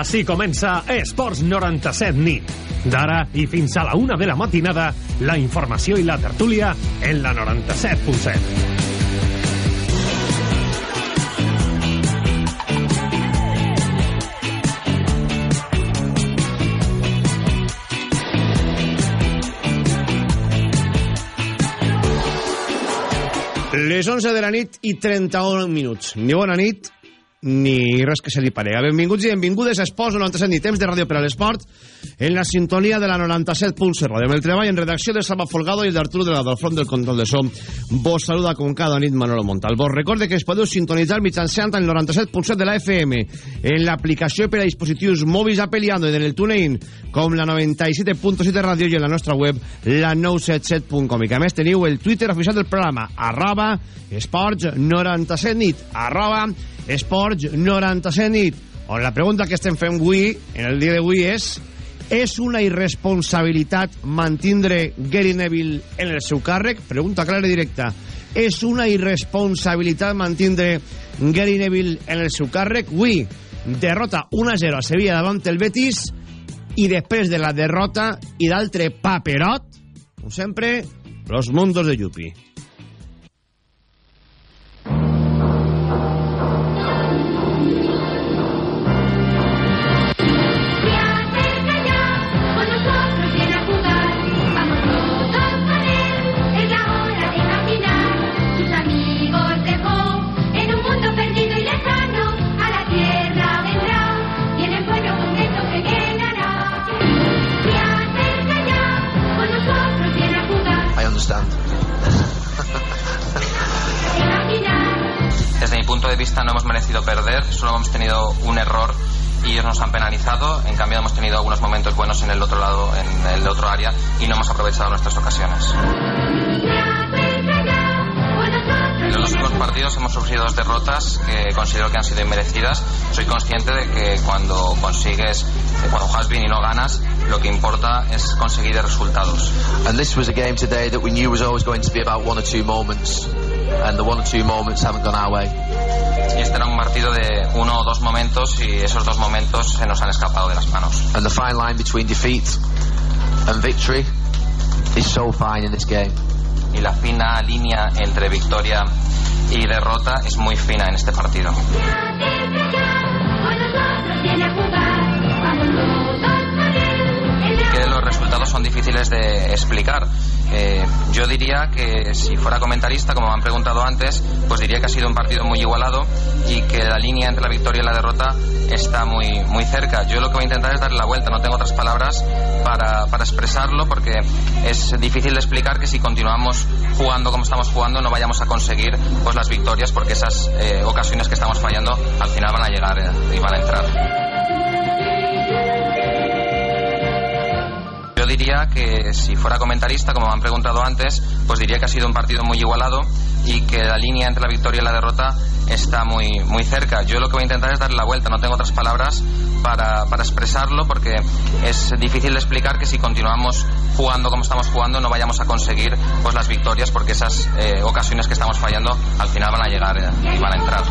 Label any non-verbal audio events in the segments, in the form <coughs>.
Així comença Esports 97 nit. D'ara i fins a la una de la matinada, la informació i la tertúlia en la 97.7. Les 11 de la nit i 31 minuts. Ni bona nit, ni res que se li parega. Benvinguts i benvingudes a Esports 97 ni temps de ràdio per a l'esport en la sintonia de la 97.7 ràdio. Amb el treball en redacció de Salva Folgado i d'Arturo de la del front del control de som. Vos saluda com cada nit Manolo Montal. Vos recorde que es podeu sintonitzar mitjançant el 97.7 de la FM en l'aplicació per a dispositius mòbils Apple i en el TuneIn com la 97.7 ràdio i en la nostra web la 977.com i que a més teniu el Twitter oficial del programa arroba esports 97 nit arroba Esports 97 nit, on la pregunta que estem fent avui, en el dia d'avui, és és una irresponsabilitat mantindre Gary Neville en el seu càrrec? Pregunta clara i directa. És una irresponsabilitat mantindre Gary Neville en el seu càrrec? Avui, derrota 1-0 a Sevilla davant el Betis i després de la derrota i d'altre paperot, com sempre, los mundos de Yupi. Punto de vista no hemos merecido perder, solo hemos tenido un error y ellos nos han penalizado. En cambio hemos tenido algunos momentos buenos en el otro lado, en el otro área y no hemos aprovechado nuestras ocasiones. En los últimos partidos hemos sufrido dos derrotas que considero que han sido inmerecidas. Soy consciente de que cuando consigues, cuando juegas bien y no ganas, lo que importa es conseguir resultados. And this was a game today that we knew was always going to be about one or two moments. And the one or two moments haven't gone our way. Y este era un partido de uno o dos momentos y esos dos momentos se nos han escapado de las manos. And the fine line between defeat and victory is so fine in this game. Y la fina línea entre victoria y derrota es muy fina en este partido. que los resultados son difíciles de explicar. Eh, yo diría que si fuera comentarista, como me han preguntado antes, pues diría que ha sido un partido muy igualado y que la línea entre la victoria y la derrota está muy, muy cerca. Yo lo que voy a intentar es darle la vuelta, no tengo otras palabras para, para expresarlo porque es difícil de explicar que si continuamos jugando como estamos jugando no vayamos a conseguir pues las victorias porque esas eh, ocasiones que estamos fallando al final van a llegar eh, y van a entrar. Yo diría que si fuera comentarista, como me han preguntado antes, pues diría que ha sido un partido muy igualado y que la línea entre la victoria y la derrota está muy, muy cerca. Yo lo que voy a intentar es darle la vuelta, no tengo otras palabras para, para expresarlo porque es difícil de explicar que si continuamos jugando como estamos jugando no vayamos a conseguir pues las victorias porque esas eh, ocasiones que estamos fallando al final van a llegar eh, y van a entrar.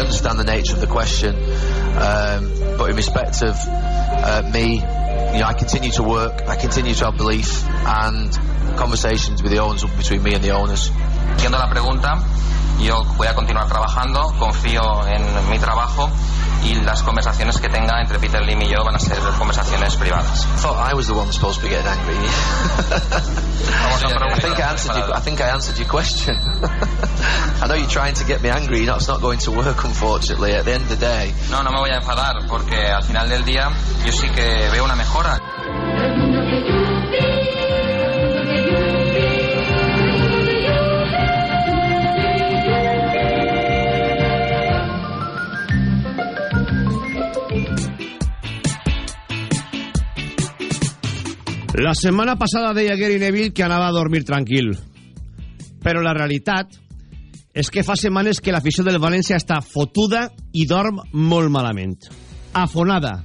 I understand the nature of the question, um, but in respect of uh, me, you know, I continue to work, I continue to have belief, and conversations with the owners between me and the owners. Siendo la pregunta, yo voy a continuar trabajando, confío en mi trabajo y las conversaciones que tenga entre Peter Lim y yo van a ser conversaciones privadas. I thought I was the one supposed to be getting angry. <laughs> I think I answered your, I think I answered your question. <laughs> I know you're trying to get me angry. Know, it's not going to work, unfortunately. At the end of the day, No, no me voy a enfadar porque al final del día yo sí que veo una mejora. La setmana passada deia Gary Neville que anava a dormir tranquil. Però la realitat és que fa setmanes que l'afició del València està fotuda i dorm molt malament. Afonada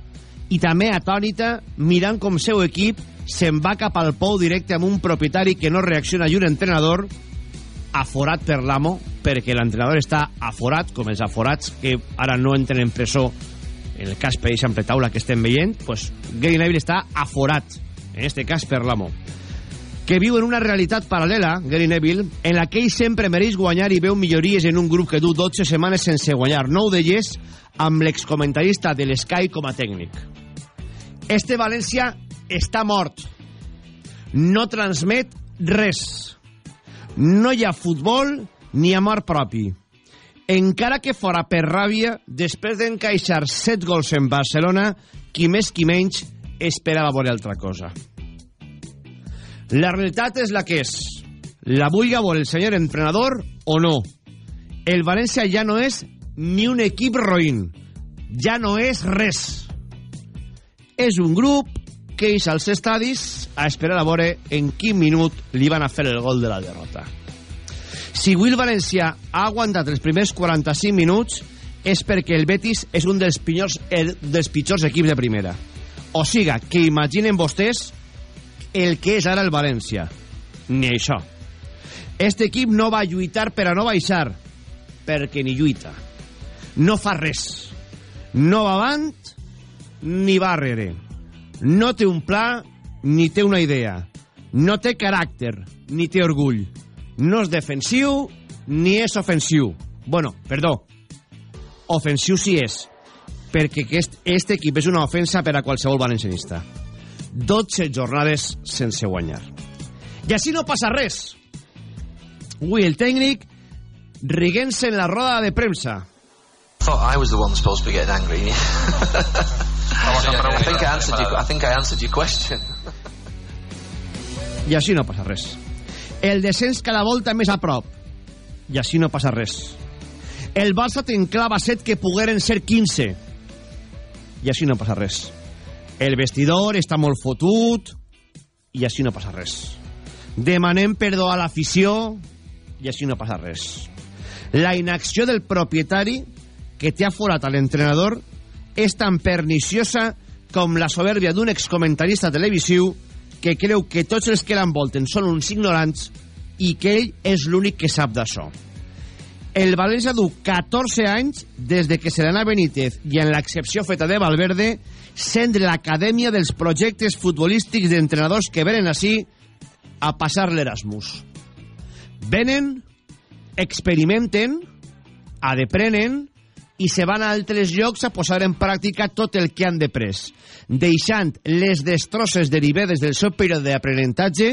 i també atònita mirant com seu equip se'n va cap al pou directe amb un propietari que no reacciona i un entrenador aforat per l'amo perquè l'entrenador està aforat, com els aforats que ara no entren en presó en el cas per exemple taula que estem veient pues Gary Neville està aforat en este cas per l'amo que viu en una realitat paral·lela, Gary Neville, en la que ell sempre mereix guanyar i veu millories en un grup que du 12 setmanes sense guanyar, 9 d'elles amb l'excomentarista de l'Sky com a tècnic. Este València està mort. No transmet res. No hi ha futbol ni amor propi. Encara que fora per ràbia, després d'encaixar 7 gols en Barcelona, qui més qui menys esperava veure altra cosa. La realitat és la que és. La vulga veure el senyor entrenador o no. El València ja no és ni un equip roïn. Ja no és res. És un grup que és als estadis a esperar a veure en quin minut li van a fer el gol de la derrota. Si Will València ha aguantat els primers 45 minuts és perquè el Betis és un dels, pinyors, dels pitjors equips de primera. O siga, que imaginen vostès el que és ara el València. Ni això. Este equip no va lluitar per a no baixar, perquè ni lluita. No fa res. No va avant, ni va darrere. No té un pla, ni té una idea. No té caràcter, ni té orgull. No és defensiu, ni és ofensiu. Bueno, perdó. Ofensiu sí és, perquè aquest, este equip és una ofensa per a qualsevol valencianista. 12 jornades sense guanyar. I així no passa res. Avui el tècnic riguent-se en la roda de premsa. thought I was the one supposed to be getting angry. <laughs> I think I answered your, I think I answered your question. I així no passa res. El descens cada volta més a prop. I així no passa res. El Barça t'enclava 7 que pogueren ser 15. I així no passa res. El vestidor està molt fotut. I així no passa res. Demanem perdó a l'afició. I així no passa res. La inacció del propietari que té aforat a l'entrenador és tan perniciosa com la soberbia d'un excomentarista televisiu que creu que tots els que l'envolten són uns ignorants i que ell és l'únic que sap d'això. El València du 14 anys des de que Serena Benítez i en l'excepció feta de Valverde sent l'acadèmia dels projectes futbolístics d'entrenadors que venen així a passar l'Erasmus. Venen, experimenten, adeprenen i se van a altres llocs a posar en pràctica tot el que han després, deixant les destrosses derivades del seu període d'aprenentatge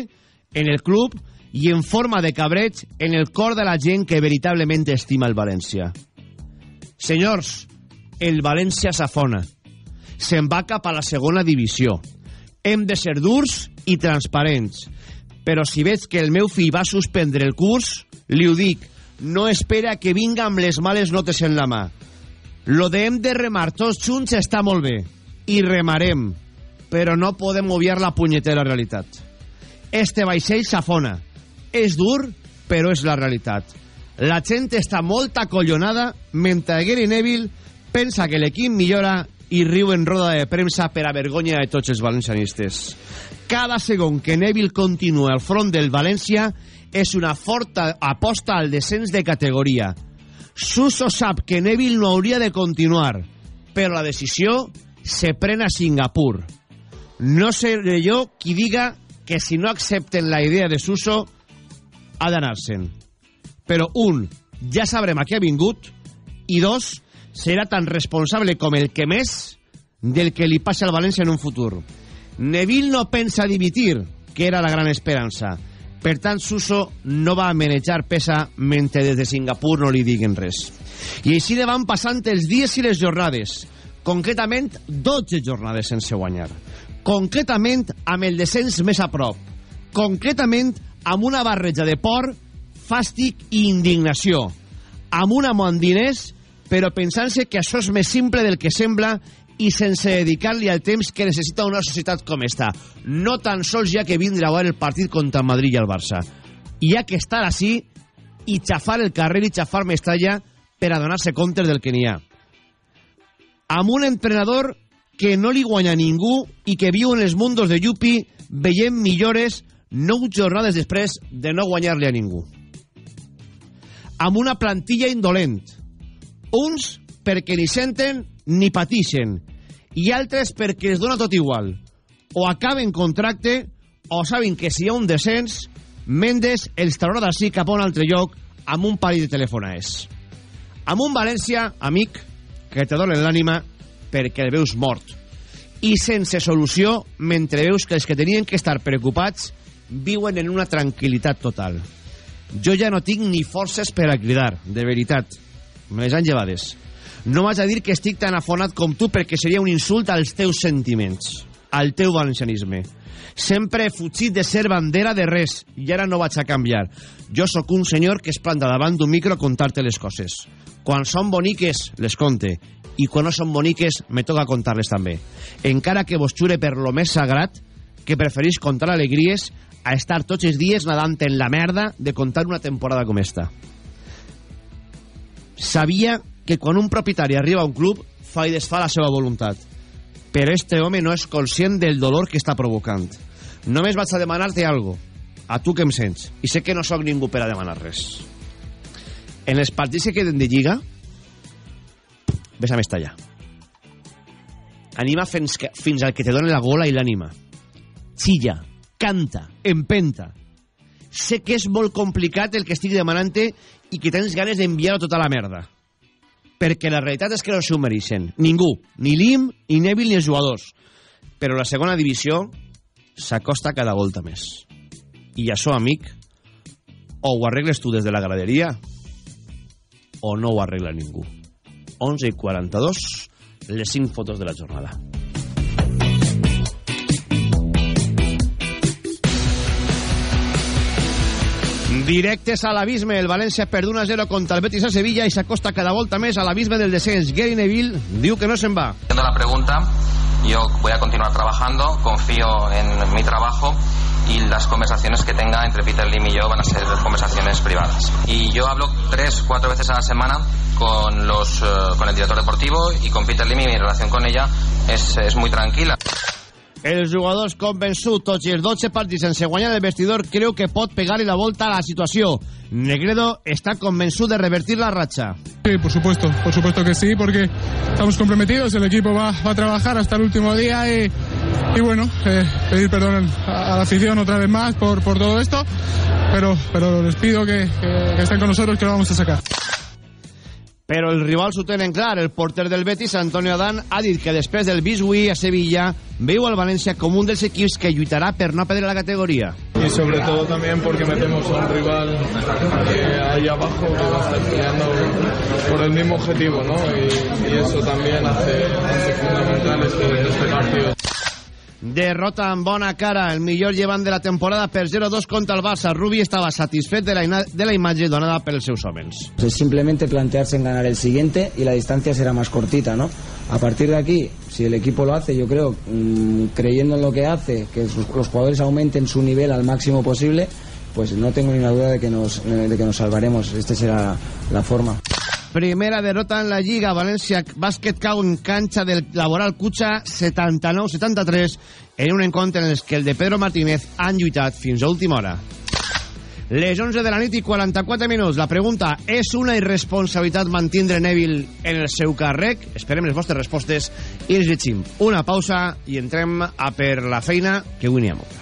en el club i en forma de cabreig en el cor de la gent que veritablement estima el València. Senyors, el València s'afona. Se'n va cap a la segona divisió. Hem de ser durs i transparents. Però si veig que el meu fill va suspendre el curs, li ho dic, no espera que vinga amb les males notes en la mà. Lo de hem de remar tots junts està molt bé. I remarem. Però no podem obviar la punyetera realitat. Este vaixell s'afona. És dur, però és la realitat. La gent està molt acollonada mentre Gary Neville pensa que l'equip millora i riu en roda de premsa per a vergonya de tots els valencianistes. Cada segon que Neville continua al front del València és una forta aposta al descens de categoria. Suso sap que Neville no hauria de continuar, però la decisió se pren a Singapur. No seré jo qui diga que si no accepten la idea de Suso ha d'anar-se'n. Però un, ja sabrem a què ha vingut, i dos, serà tan responsable com el que més del que li passa al València en un futur. Neville no pensa dimitir, que era la gran esperança. Per tant, Suso no va manejar pesa mentre des de Singapur no li diguen res. I així de van passant els dies i les jornades. Concretament, 12 jornades sense guanyar. Concretament, amb el descens més a prop. Concretament, amb una barreja de por, fàstic i indignació. Amb una món diners, però pensant-se que això és més simple del que sembla i sense dedicar-li el temps que necessita una societat com esta. No tan sols ha que vindre a veure el partit contra el Madrid i el Barça. Hi ha que estar així i xafar el carrer i xafar Mestalla per a donar-se compte del que n'hi ha. Amb un entrenador que no li guanya ningú i que viu en els mundos de Yupi veient millores nou jornades després de no guanyar-li a ningú. amb una plantilla indolent. Uns perquè ni senten ni patixen i altres perquè es dona tot igual. O acaben contracte o saben que si hi ha un descens, Mendes els traurà d'ací cap a un altre lloc amb un parell de telefonaes. Amb un València, amic, que te donen l'ànima perquè el veus mort i sense solució mentre veus que els que tenien que estar preocupats viuen en una tranquil·litat total. Jo ja no tinc ni forces per a cridar, de veritat. Me les han llevades. No vaig a dir que estic tan afonat com tu perquè seria un insult als teus sentiments, al teu valencianisme. Sempre he fugit de ser bandera de res i ara no vaig a canviar. Jo sóc un senyor que es planta davant d'un micro a contar-te les coses. Quan són boniques, les conte. I quan no són boniques, me toca contar-les també. Encara que vos jure per lo més sagrat que preferís contar alegries a estar tots els dies nadant en la merda de contar una temporada com esta. Sabia que quan un propietari arriba a un club fa i desfà la seva voluntat. Però este home no és conscient del dolor que està provocant. Només vaig a demanar-te algo, a tu que em sents, i sé que no sóc ningú per a demanar res. En els partits que queden de Lliga, ves a Mestalla. Anima fins, que, fins al que te doni la gola i l'ànima. Xilla, canta, empenta. Sé que és molt complicat el que estic demanant-te i que tens ganes d'enviar-ho tota la merda. Perquè la realitat és que no s'ho mereixen. Ningú. Ni Lim, ni Neville, ni els jugadors. Però la segona divisió s'acosta cada volta més. I això, amic, o ho arregles tu des de la graderia o no ho arregla ningú. 11 i 42, les 5 fotos de la jornada. Directes a l'abisme, el València perd 1-0 contra el Betis a Sevilla i s'acosta cada volta més a l'abisme del descens. Gary Neville diu que no se'n va. La pregunta, yo voy a continuar trabajando, confío en mi trabajo y las conversaciones que tenga entre Peter Lim y yo van a ser conversaciones privadas. Y yo hablo tres, cuatro veces a la semana con, los, eh, con el director deportivo y con Peter Lim y mi relación con ella es, es muy tranquila. Els jugadors convençuts, tots i els 12 partits sense guanyar el vestidor, creu que pot pegar-li la volta a la situació. Negredo està convençut de revertir la ratxa. Sí, por supuesto, por supuesto que sí, porque estamos comprometidos, el equipo va, a trabajar hasta el último día y, bueno, eh, pedir perdón a, la afición otra vez más por, por todo esto, pero, pero les pido que, que estén con nosotros, que lo vamos a sacar. Però el rival s'ho tenen clar. El porter del Betis, Antonio Adán, ha dit que després del Bisui a Sevilla veu al València com un dels equips que lluitarà per no perdre la categoría. Y sobre todo también porque metemos a un rival eh, ahí abajo que va a estar peleando por el mismo objetivo, ¿no? Y, y eso también hace, hace fundamental este, este partido. Derrota amb bona cara, el millor llevant de la temporada per 0-2 contra el Barça. Rubi estava satisfet de la, de la imatge donada pels seus homes. Es simplemente plantearse en ganar el siguiente y la distancia será más cortita, ¿no? A partir de aquí, si el equipo lo hace, yo creo, mmm, creyendo en lo que hace, que los jugadores aumenten su nivel al máximo posible, pues no tengo ni una duda de que nos, de que nos salvaremos. Esta será la forma. Primera derrota en la Lliga. València Bàsquet cau en canxa del Laboral Cucha 79-73 en un encontre en el que el de Pedro Martínez han lluitat fins a última hora. Les 11 de la nit i 44 minuts. La pregunta, és una irresponsabilitat mantindre Neville en el seu càrrec? Esperem les vostres respostes i els llegim. Una pausa i entrem a per la feina que avui n'hi ha molta.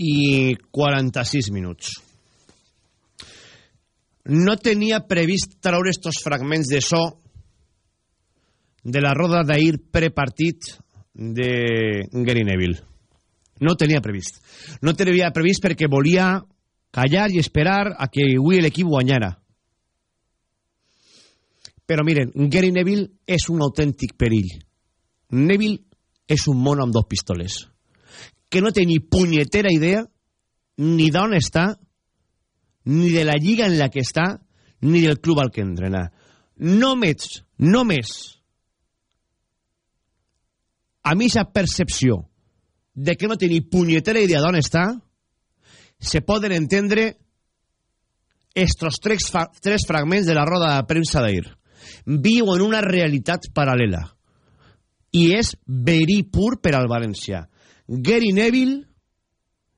i 46 minuts. No tenia previst traure estos fragments de so de la roda d'ahir prepartit de Gary Neville. No tenia previst. No tenia previst perquè volia callar i esperar a que avui l'equip guanyara. Però miren, Gary Neville és un autèntic perill. Neville és un mono amb dos pistoles que no té ni punyetera idea ni d'on està, ni de la lliga en la que està, ni del club al que entrena. Només, només, a mi aquesta percepció de que no té ni punyetera idea d'on està, se poden entendre estos tres, tres fragments de la roda de premsa d'ahir. Viu en una realitat paral·lela. I és verí pur per al València. Gary Neville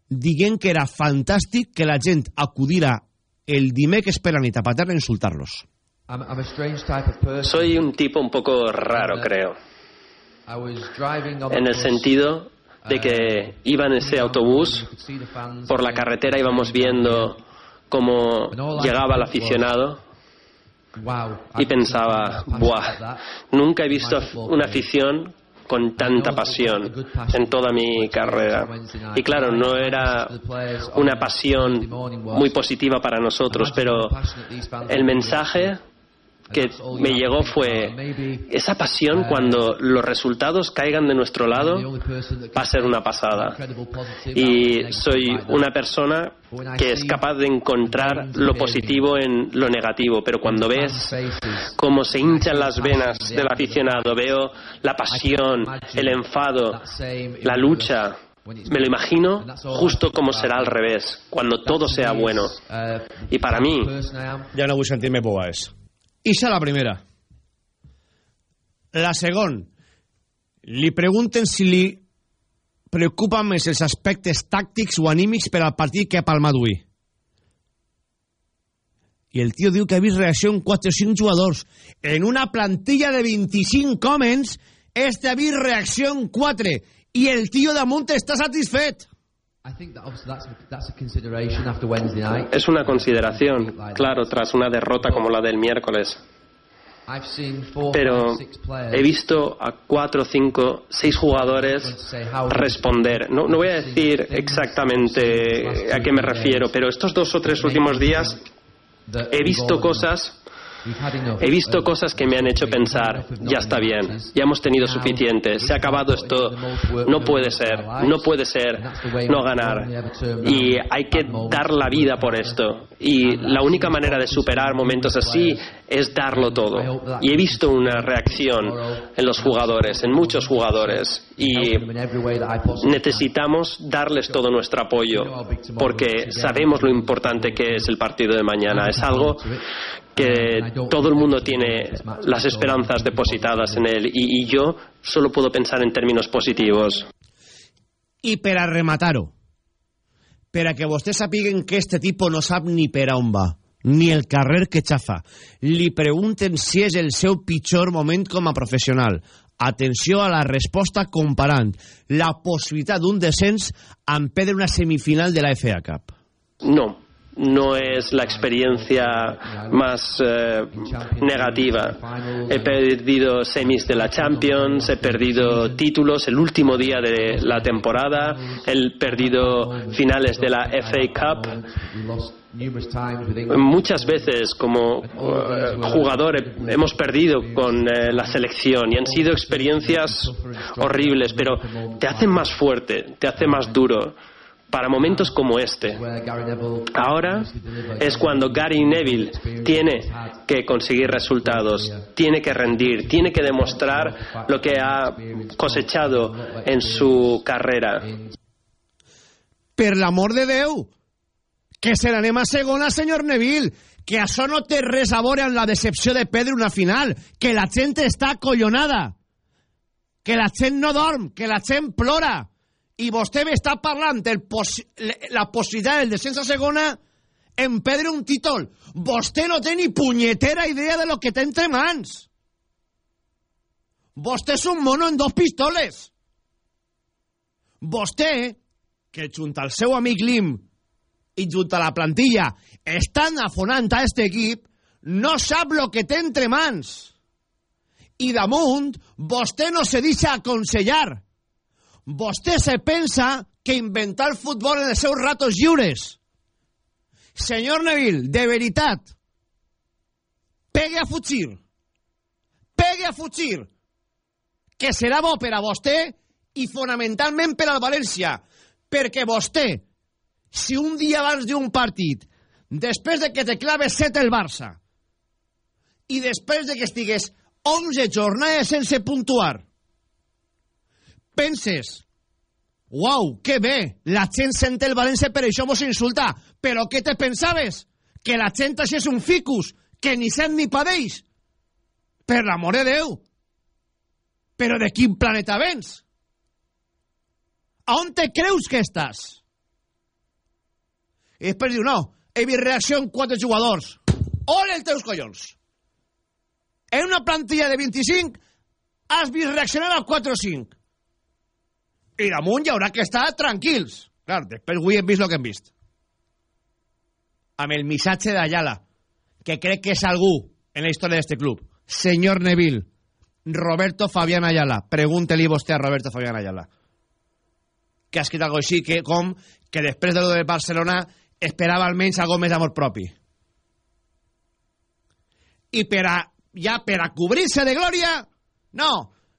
dient que era fantàstic que la gent acudira el dimecres per la nit a Paterna a insultar-los. Soy un tipo un poco raro, creo. En el sentido de que iba en ese autobús, por la carretera íbamos viendo cómo llegaba el aficionado y pensaba, ¡buah! Nunca he visto una afición con tanta pasión en toda mi carrera. Y claro, no era una pasión muy positiva para nosotros, pero el mensaje que me llegó fue esa pasión cuando los resultados caigan de nuestro lado va a ser una pasada. Y soy una persona que es capaz de encontrar lo positivo en lo negativo, pero cuando ves cómo se hinchan las venas del aficionado, veo la pasión, el enfado, la lucha, me lo imagino justo como será al revés, cuando todo sea bueno. Y para mí... Ja no vull sentir-me boas. Ixa la primera. La segon. Li pregunten si li preocupen més els aspectes tàctics o anímics per al partit que ha palmat avui. I el tio diu que ha vist reacció en 4 o 5 jugadors. En una plantilla de 25 homes, este ha vist reacció en 4. I el tio damunt està satisfet. Es una consideración, claro, tras una derrota como la del miércoles. Pero he visto a cuatro, cinco, seis jugadores responder. No, no voy a decir exactamente a qué me refiero, pero estos dos o tres últimos días he visto cosas He visto cosas que me han hecho pensar, ya está bien, ya hemos tenido suficiente, se ha acabado esto, no puede ser, no puede ser no ganar. Y hay que dar la vida por esto. Y la única manera de superar momentos así es darlo todo. Y he visto una reacción en los jugadores, en muchos jugadores. Y necesitamos darles todo nuestro apoyo, porque sabemos lo importante que es el partido de mañana. Es algo que todo el mundo tiene las esperanzas depositadas en él y, y yo solo puedo pensar en términos positivos. I per a rematar-ho, per a que vostès sapiguen que este tipo no sap ni per a on va, ni el carrer que xafa, li pregunten si és el seu pitjor moment com a professional. Atenció a la resposta comparant la possibilitat d'un descens amb perdre una semifinal de la FA Cup. No, no es la experiencia más eh, negativa. He perdido semis de la Champions, he perdido títulos el último día de la temporada, he perdido finales de la FA Cup. Muchas veces como eh, jugador he- hemos perdido con eh, la selección y han sido experiencias horribles, pero te hacen más fuerte, te hace más duro para momentos como este. Ahora es cuando Gary Neville tiene que conseguir resultados, tiene que rendir, tiene que demostrar lo que ha cosechado en su carrera. Per l'amor de Déu, Que se n'anem a segona, senyor Neville. Que això no té res la decepció de perdre una final. Que la gent està acollonada. Que la gent no dorm. Que la gent plora. I vostè m'està parlant de possi la possibilitat del descens a segona en perdre un títol. Vostè no té ni punyetera idea de lo que té entre mans. Vostè és un mono en dos pistoles. Vostè, que junt al seu amic Lim i junt a la plantilla estan afonant a este equip, no sap lo que té entre mans. I damunt, vostè no se deixa aconsellar. Vostè se pensa que inventar futbol en els seus ratos lliures. Senyor Neville, de veritat, pegue a fugir. Pegue a fugir. Que serà bo per a vostè i fonamentalment per al València. Perquè vostè, si un dia abans d'un partit, després de que te clave 7 el Barça, i després de que estigués 11 jornades sense puntuar, penses, uau, que bé, la gent sent el València per això vos insulta, però què te pensaves? Que la gent així és un ficus, que ni sent ni padeix? Per l'amor de Déu! Però de quin planeta vens? A on te creus que estàs? I després diu, no, he vist reacció en quatre jugadors. Ole els teus collons! En una plantilla de 25 has vist reaccionar a 4 o 5. I damunt hi haurà que estar tranquils. Clar, després avui hem vist el que hem vist. Amb el missatge d'Ayala, que crec que és algú en la història d'este club. Senyor Neville, Roberto Fabián Ayala. Pregúnteli vostè a Roberto Fabián Ayala. Que ha escrit algo així, que, com que després de lo de Barcelona esperava almenys algo més d'amor propi. I per a, ja per a cobrir-se de glòria, no,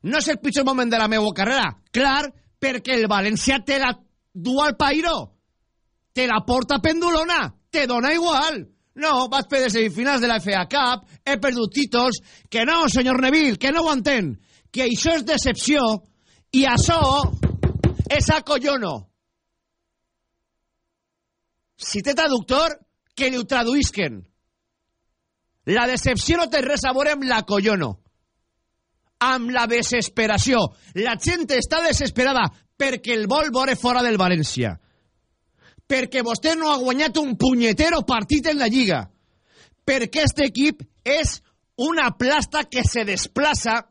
no és el pitjor moment de la meva carrera. Clar, perquè el València te la du al pairo. Te la porta pendulona. Te dona igual. No, vaig per les semifinals de la FA Cup, he perdut títols, que no, senyor Neville, que no ho entén, que això és decepció, i això és acollono. Si té traductor, que li ho traduïsquen. La decepció no té res a veure amb l'acollono, amb la desesperació. La gent està desesperada perquè el vol veure fora del València perquè vostè no ha guanyat un punyetero partit en la Lliga, perquè aquest equip és una plasta que se desplaça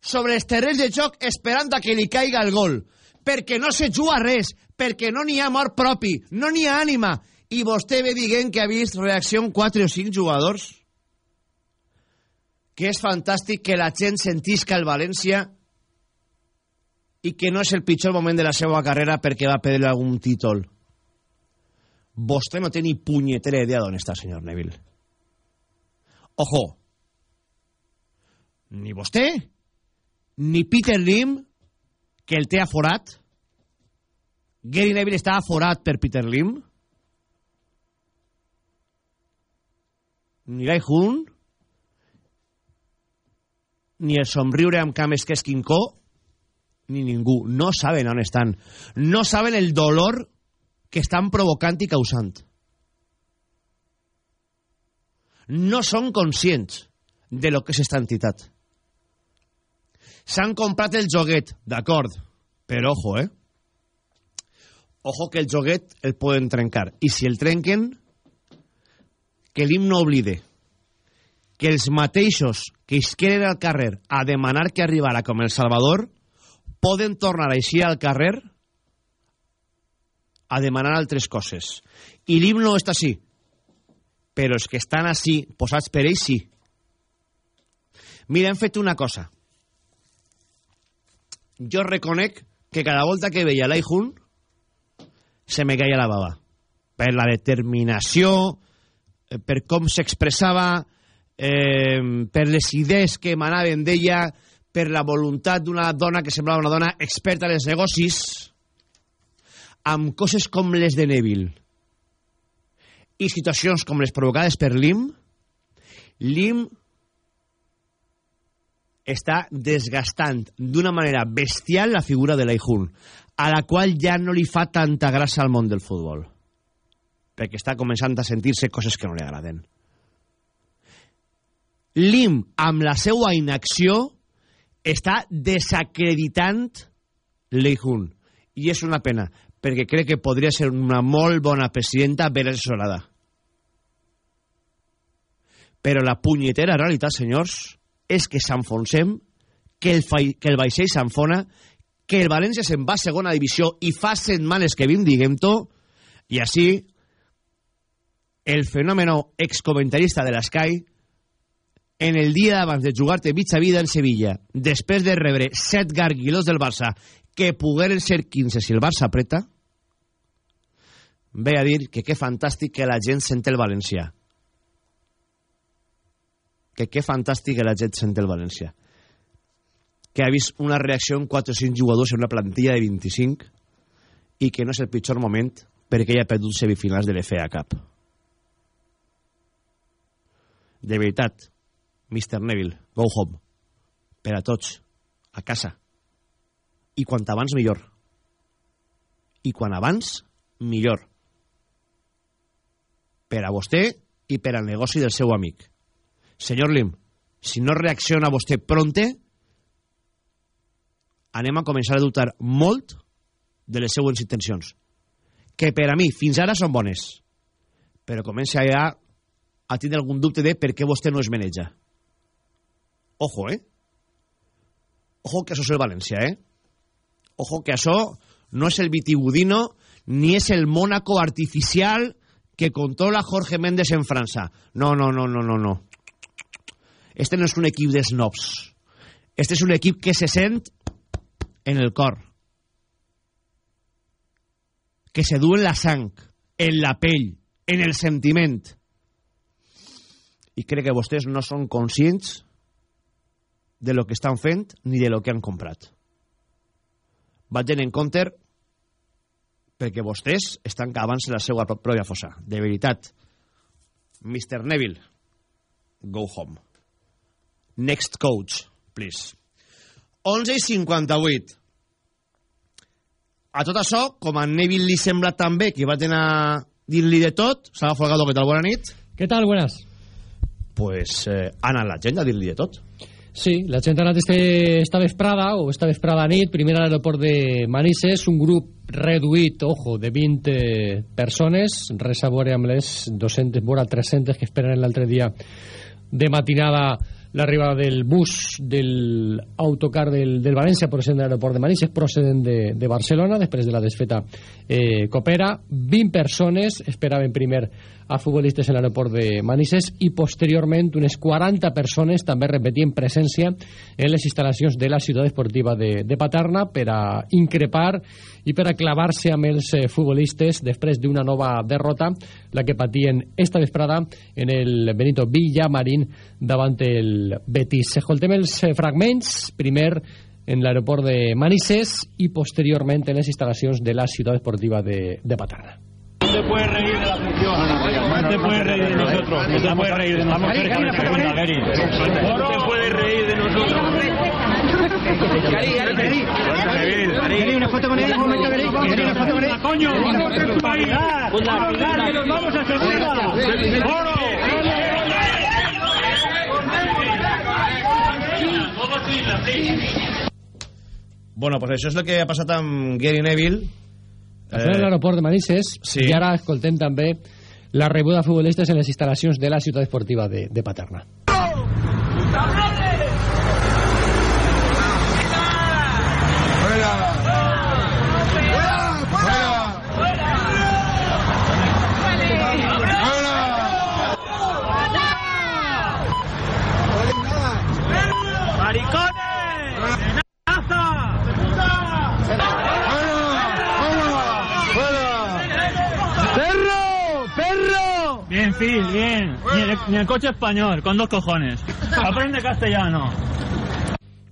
sobre els terrenys de joc esperant que li caiga el gol, perquè no se juga res, perquè no n'hi ha amor propi, no n'hi ha ànima, i vostè ve dient que ha vist reacció en 4 o 5 jugadors? Que és fantàstic que la gent sentisca el València i que no és el pitjor moment de la seva carrera perquè va perdre algun títol. Vostè no té ni punyetera idea d'on està, senyor Neville. Ojo, ni vostè, ni Peter Lim, que el té aforat, Gary Neville està aforat per Peter Lim, ni Gai Hun, ni el somriure amb cames que és Quincó, ni ningú. No saben on estan. No saben el dolor que estan provocant i causant. No són conscients de lo que és esta entitat. S'han comprat el joguet, d'acord, però ojo, eh? Ojo que el joguet el poden trencar. I si el trenquen, que l'IM no oblide que els mateixos que isqueren al carrer a demanar que arribara com el Salvador poden tornar així al carrer a demanar altres coses. I l'himno està així. Però els que estan així, posats per ells, sí. Mira, hem fet una cosa. Jo reconec que cada volta que veia l'Aihun se me caia la baba. Per la determinació, eh, per com s'expressava, eh, per les idees que emanaven d'ella, per la voluntat d'una dona que semblava una dona experta en els negocis, amb coses com les de Neville i situacions com les provocades per Lim, Lim està desgastant d'una manera bestial la figura de l'Aihun, a la qual ja no li fa tanta gràcia al món del futbol. perquè està començant a sentir-se coses que no li agraden. Lim, amb la seva inacció, està desacreditant Leijun. I és una pena, perquè crec que podria ser una molt bona presidenta ben assessorada. Però la punyetera realitat, senyors, és que s'enfonsem, que el, que el vaixell s'enfona, que el València se'n va a segona divisió i fa setmanes que vim, diguem-ho, i així el fenòmeno excomentarista de l'Sky en el dia d'abans de jugar-te mitja vida en Sevilla, després de rebre set garguilós del Barça, que pogueren ser 15 si el Barça apreta, ve a dir que què fantàstic que la gent sent el valencià. Que què fantàstic que la gent sent el valencià. Que ha vist una reacció en 4 o 5 jugadors en una plantilla de 25 i que no és el pitjor moment perquè hi ha perdut semifinals de l'FA Cup. De veritat, Mr. Neville, go home. Per a tots, a casa. I quan abans, millor. I quan abans, millor. Per a vostè i per al negoci del seu amic. Senyor Lim, si no reacciona vostè pronte, anem a començar a dubtar molt de les seues intencions. Que per a mi, fins ara, són bones. Però comença ja a tindre algun dubte de per què vostè no es maneja. Ojo, eh? Ojo que això és el València, eh? Ojo que això no és el Vitigudino ni és el Mónaco artificial que controla Jorge Méndez en França. No, no, no, no, no, no. Este no és un equip de snobs. Este és un equip que se sent en el cor. Que se du en la sang, en la pell, en el sentiment. I crec que vostès no són conscients de lo que estan fent ni de lo que han comprat. Vagin en compte perquè vostès estan cavant-se la seva pròpia fossa. De veritat. Mr. Neville, go home. Next coach, please. 11 i 58. A tot això, com a Neville li sembla també que va anar dir-li de tot, Sala Folgado, què tal? Bona nit. Què tal? Buenas. Pues eh, ha anat la gent a dir-li de tot. Sí, la gent ha anat este, esta vesprada, o esta vesprada nit, primer a l'aeroport de Manises, un grup reduït, ojo, de 20 persones, res a veure amb les 200, vora 300 que esperen l'altre de matinada l'arribada del bus del autocar del, del València procedent de l'aeroport de Manises procedent de, de Barcelona després de la desfeta eh, Copera. 20 persones esperaven primer a futbolistes en l'aeroport de Manises i posteriorment unes 40 persones també repetien presència en les instal·lacions de la ciutat esportiva de, de Paterna per a increpar i per a clavar-se amb els eh, futbolistes després d'una nova derrota la que patien esta vesprada en el Benito Villamarín davant el Betis. Escoltem els eh, fragments, primer en l'aeroport de Manises i posteriorment en les instal·lacions de la ciutat esportiva de, de Paterna. No te puedes reír de la afición, no te puedes reír de nosotros, no te puedes reír de nosotros. No te puedes reír de nosotros. Gary, Gary, Gary. Una foto con él, un momento, Gary. Gary, una foto con él. Coño, Pilar, que nos vamos a segunda. ¡Oro! Bueno, pues això és el que ha passat amb Gary Neville. Això eh, l'aeroport de Manises sí. i ara escoltem també la rebuda de futbolistes en les instal·lacions de la ciutat esportiva de, Paterna. ¡Perro! Bien, ni el coche español, con dos cojones. Aprende castellano.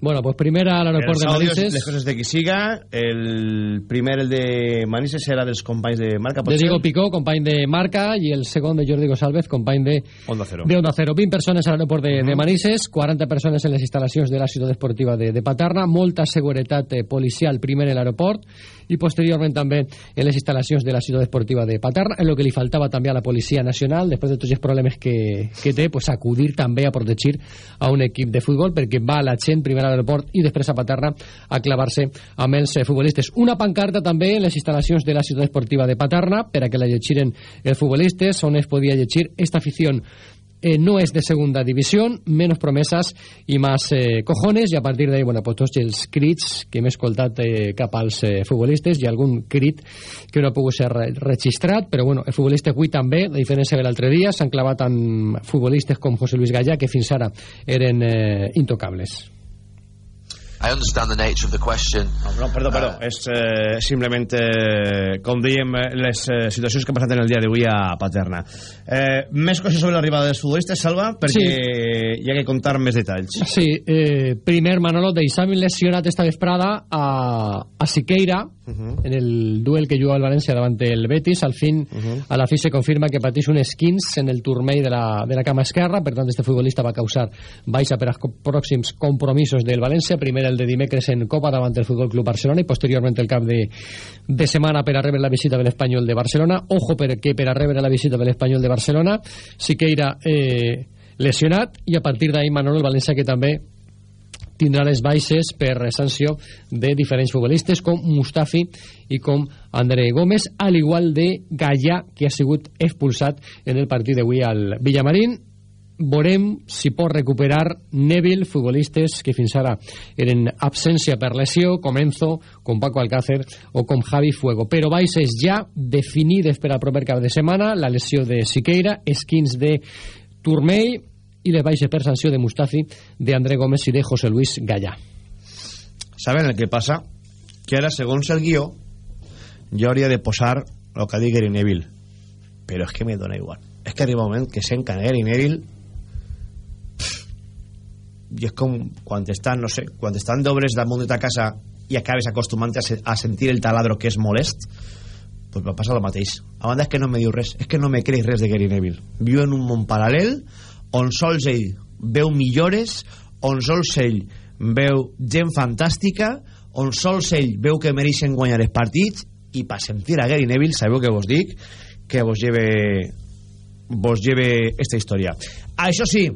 Bueno, pues primera al aeroport de Manises. les coses de qui siga. El primer, el de Manises, serà dels companys de marca, de? Diego Picó, company de Marca, i el segon de Jordi González, company de Onda Cero. de Onda Cero. 20 persones a l'aeroport de, de Manises, 40 persones en les instal·lacions de la ciutat esportiva de, de Paterna, molta seguretat policial primer en l'aeroport i posteriorment també en les instal·lacions de la ciutat esportiva de Paterna, en el que li faltava també a la Policia Nacional, després de tots els problemes que, que té, pues acudir també a protegir a un equip de futbol, perquè va la gent primer a l'aeroport i després a Paterna a clavar-se amb els eh, futbolistes. Una pancarta també en les instal·lacions de la ciutat esportiva de Paterna per a que la llegiren els futbolistes, on es podia llegir esta afición eh, no es de segunda división, menos promesas y más eh, cojones, y a partir de ahí, bueno, pues tots els crits que hem escoltat eh, cap als eh, futbolistes i algun crit que no ha pogut ser re registrat, però bueno, el futbolista avui també, a diferència de l'altre dia, s'han clavat amb futbolistes com José Luis Gallà, que fins ara eren eh, intocables. I understand the nature of the question. No, no perdó, perdó. És eh, simplement, eh, com dèiem, eh, les eh, situacions que han passat en el dia d'avui a Paterna. Eh, més coses sobre l'arribada dels futbolistes, Salva, perquè sí. hi ha que contar més detalls. Sí, eh, primer Manolo Deixami lesionat esta vesprada a, a Siqueira uh -huh. en el duel que juga el València davant el Betis. Al fin, uh -huh. a la fi se confirma que patís un esquins en el turmell de la, de la cama esquerra, per tant, este futbolista va causar baixa per als pròxims compromisos del València, primer el de dimecres en Copa davant el Futbol Club Barcelona i posteriorment el cap de, de setmana per a rebre la visita de l'Espanyol de Barcelona. Ojo perquè per a rebre la visita de l'Espanyol de Barcelona, Siqueira eh, lesionat i a partir d'ahir Manolo València que també tindrà les baixes per sanció de diferents futbolistes com Mustafi i com André Gómez, al igual de Gallà, que ha sigut expulsat en el partit d'avui al Villamarín. Veurem si pot recuperar Neville, futbolistes que fins ara eren absència per lesió, com Enzo, com Paco Alcácer o com Javi Fuego. Però baixes ja definides per al proper cap de setmana, la lesió de Siqueira, esquins de Turmell, i les baixes per sanció de Mustafi, de André Gómez i de José Luis Gallà. Saben el que passa? Que ara, segons el guió, jo hauria de posar el que digui Neville. Però és que me dona igual. És que arriba un moment que sent que Neville i és com quan estan, no sé, quan estan d'obres damunt de ta casa i acabes acostumant a, se a sentir el taladro que és molest pues va passar el mateix. A banda és que no me diu res, és que no me creix res de Gary Neville. Viu en un món paral·lel on sols ell veu millores on sols ell veu gent fantàstica on sols ell veu que mereixen guanyar els partits i per sentir a Gary Neville sabeu que vos dic? Que vos lleve vos lleve esta història això sí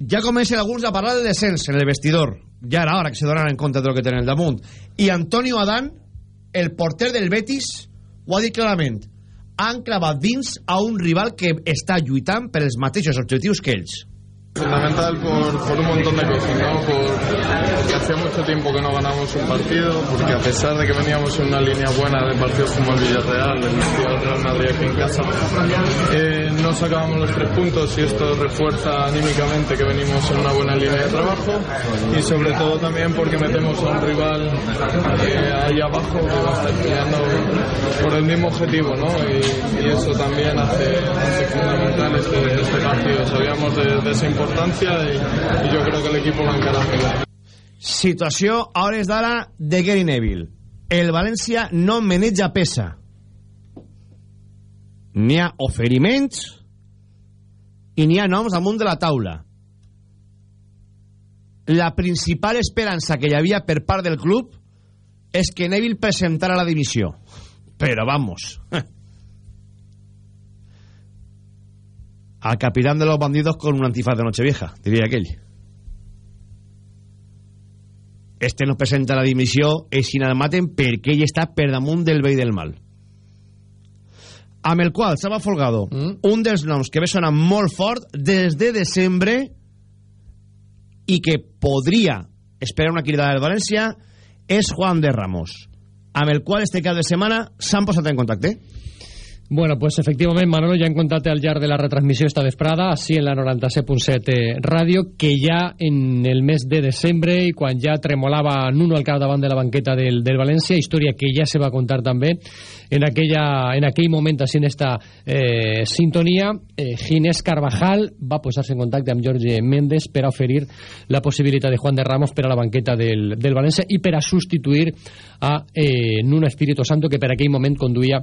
ja comencen alguns a parlar del descens en el vestidor. Ja era hora que se donaran en compte de lo que tenen al damunt. I Antonio Adán el porter del Betis ho ha dit clarament. Han clavat dins a un rival que està lluitant per els mateixos objectius que ells Fundamental por, por un montón de cosas, ¿no? Por, porque hacía mucho tiempo que no ganamos un partido, porque a pesar de que veníamos en una línea buena de partidos como el Villarreal, el Real Madrid aquí en casa, eh, no sacábamos los tres puntos y esto refuerza anímicamente que venimos en una buena línea de trabajo y sobre todo también porque metemos a un rival eh, ahí abajo que va a estar peleando por el mismo objetivo, ¿no? Y, y eso también hace, hace fundamental este, este partido. Sabíamos de, de esa importancia y, y yo creo que el equipo lo encara muy bien. Situació a hores d'ara de Gary Neville. El València no maneja pesa. N'hi ha oferiments i n'hi ha noms damunt de la taula. La principal esperança que hi havia per part del club és que Neville presentara la dimissió. Però vamos... al capitán de los bandidos con un antifaz de Nochevieja, diría aquell. Este no presenta la dimissió i si el maten perquè ell està per damunt del i del mal. Amb el qual, Salva Folgado, mm. un dels noms que ve sonar molt fort des de desembre i que podria esperar una cridada del València és Juan de Ramos, amb el qual este cap de setmana s'han posat en contacte. Bueno, pues efectivament, Manolo, ja hem contat al llarg de la retransmissió esta vesprada, així en la 97.7 ràdio, que ja en el mes de desembre i quan ja tremolava Nuno al davant de la banqueta del, del València, història que ja se va contar també en, aquella, en aquell moment així en esta eh, sintonia, eh, Ginés Carvajal va posar-se en contacte amb Jorge Méndez per a oferir la possibilitat de Juan de Ramos per a la banqueta del, del València i per a substituir a eh, Nuno Espíritu Santo, que per aquell moment conduïa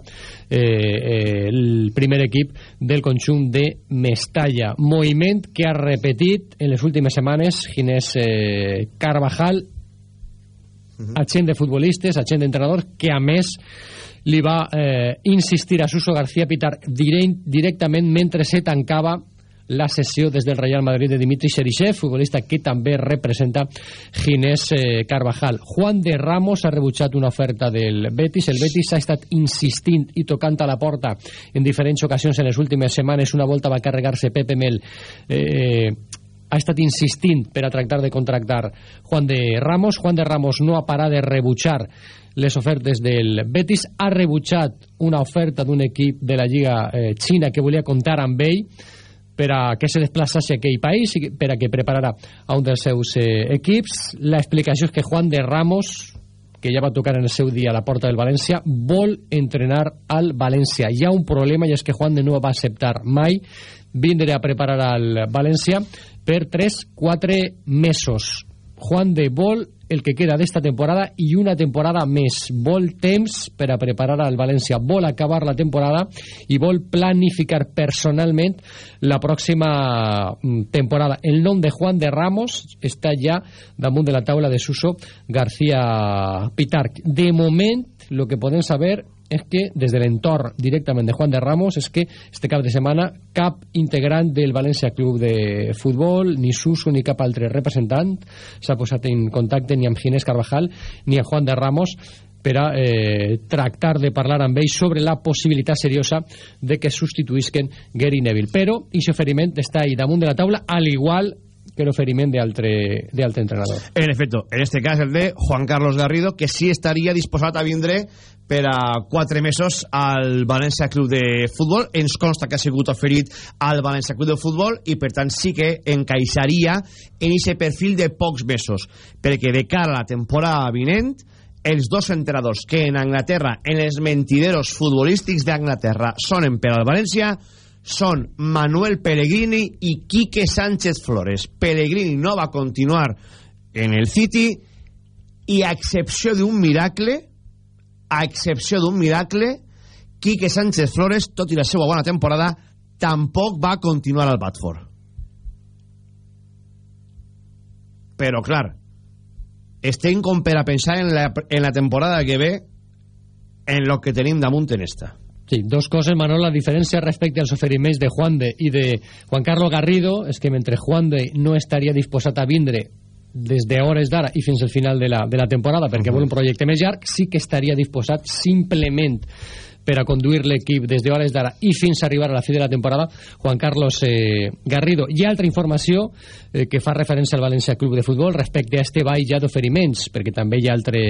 eh, eh, el primer equip del conjunt de Mestalla. Moviment que ha repetit en les últimes setmanes Ginés eh, Carvajal, agent de futbolistes, agent d'entrenadors, que a més li va eh, insistir a Suso García Pitar directament mentre se tancava la sessió des del Real Madrid de Dimitri Xerichev, futbolista que també representa Ginés eh, Carvajal. Juan de Ramos ha rebutjat una oferta del Betis. El Betis ha estat insistint i tocant a la porta en diferents ocasions en les últimes setmanes. Una volta va carregar-se Pepe Mel eh, ha estat insistint per a tractar de contractar Juan de Ramos. Juan de Ramos no ha parat de rebutjar les ofertes del Betis. Ha rebutjat una oferta d'un equip de la Lliga eh, Xina que volia comptar amb ell per a que se desplaçasse a aquell país i per a que preparara a un dels seus eh, equips. La explicació és que Juan de Ramos, que ja va tocar en el seu dia a la porta del València, vol entrenar al València. Hi ha un problema i és que Juan de no va acceptar mai vindre a preparar al València per 3-4 mesos. Juan de vol el que queda d'esta temporada i una temporada més. Vol temps per a preparar al València, vol acabar la temporada i vol planificar personalment la pròxima mm, temporada. El nom de Juan de Ramos està ja damunt de la taula de Suso García Pitarch. De moment, lo que podem saber és que des de l'entorn directament de Juan de Ramos és que este cap de setmana cap integrant del València Club de Futbol, ni Suso ni cap altre representant s'ha posat en contacte ni amb Ginés Carvajal ni amb Juan de Ramos per a eh, tractar de parlar amb ells sobre la possibilitat seriosa de que substituïsquen Gary Neville. Però, aquest oferiment està ahí damunt de la taula, al igual que l'oferiment d'altre entrenador. En efecto, en este cas el de Juan Carlos Garrido, que sí estaria disposat a vindre per a quatre mesos al València Club de Futbol. Ens consta que ha sigut oferit al València Club de Futbol i, per tant, sí que encaixaria en aquest perfil de pocs mesos. Perquè de cara a la temporada vinent, els dos entrenadors que en Anglaterra, en els mentideros futbolístics d'Anglaterra, sonen per al València, són Manuel Pellegrini i Quique Sánchez Flores. Pellegrini no va continuar en el City i a excepció d'un miracle a excepció d'un miracle, Quique Sánchez Flores, tot i la seva bona temporada, tampoc va continuar al Batford. Però, clar, estem com per a pensar en la, en la temporada que ve en lo que tenim damunt en esta. Sí, dos coses, Manol. La diferència respecte als oferiments de Juan de i de Juan Carlos Garrido és que mentre Juan de no estaria disposat a vindre des d'hores d'ara i fins al final de la, de la temporada perquè uh -huh. vol un projecte més llarg sí que estaria disposat simplement per a conduir l'equip des d'hores d'ara i fins a arribar a la fi de la temporada Juan Carlos eh, Garrido. Hi ha altra informació eh, que fa referència al València Club de Futbol respecte a este ball ja d'oferiments, perquè també hi ha altre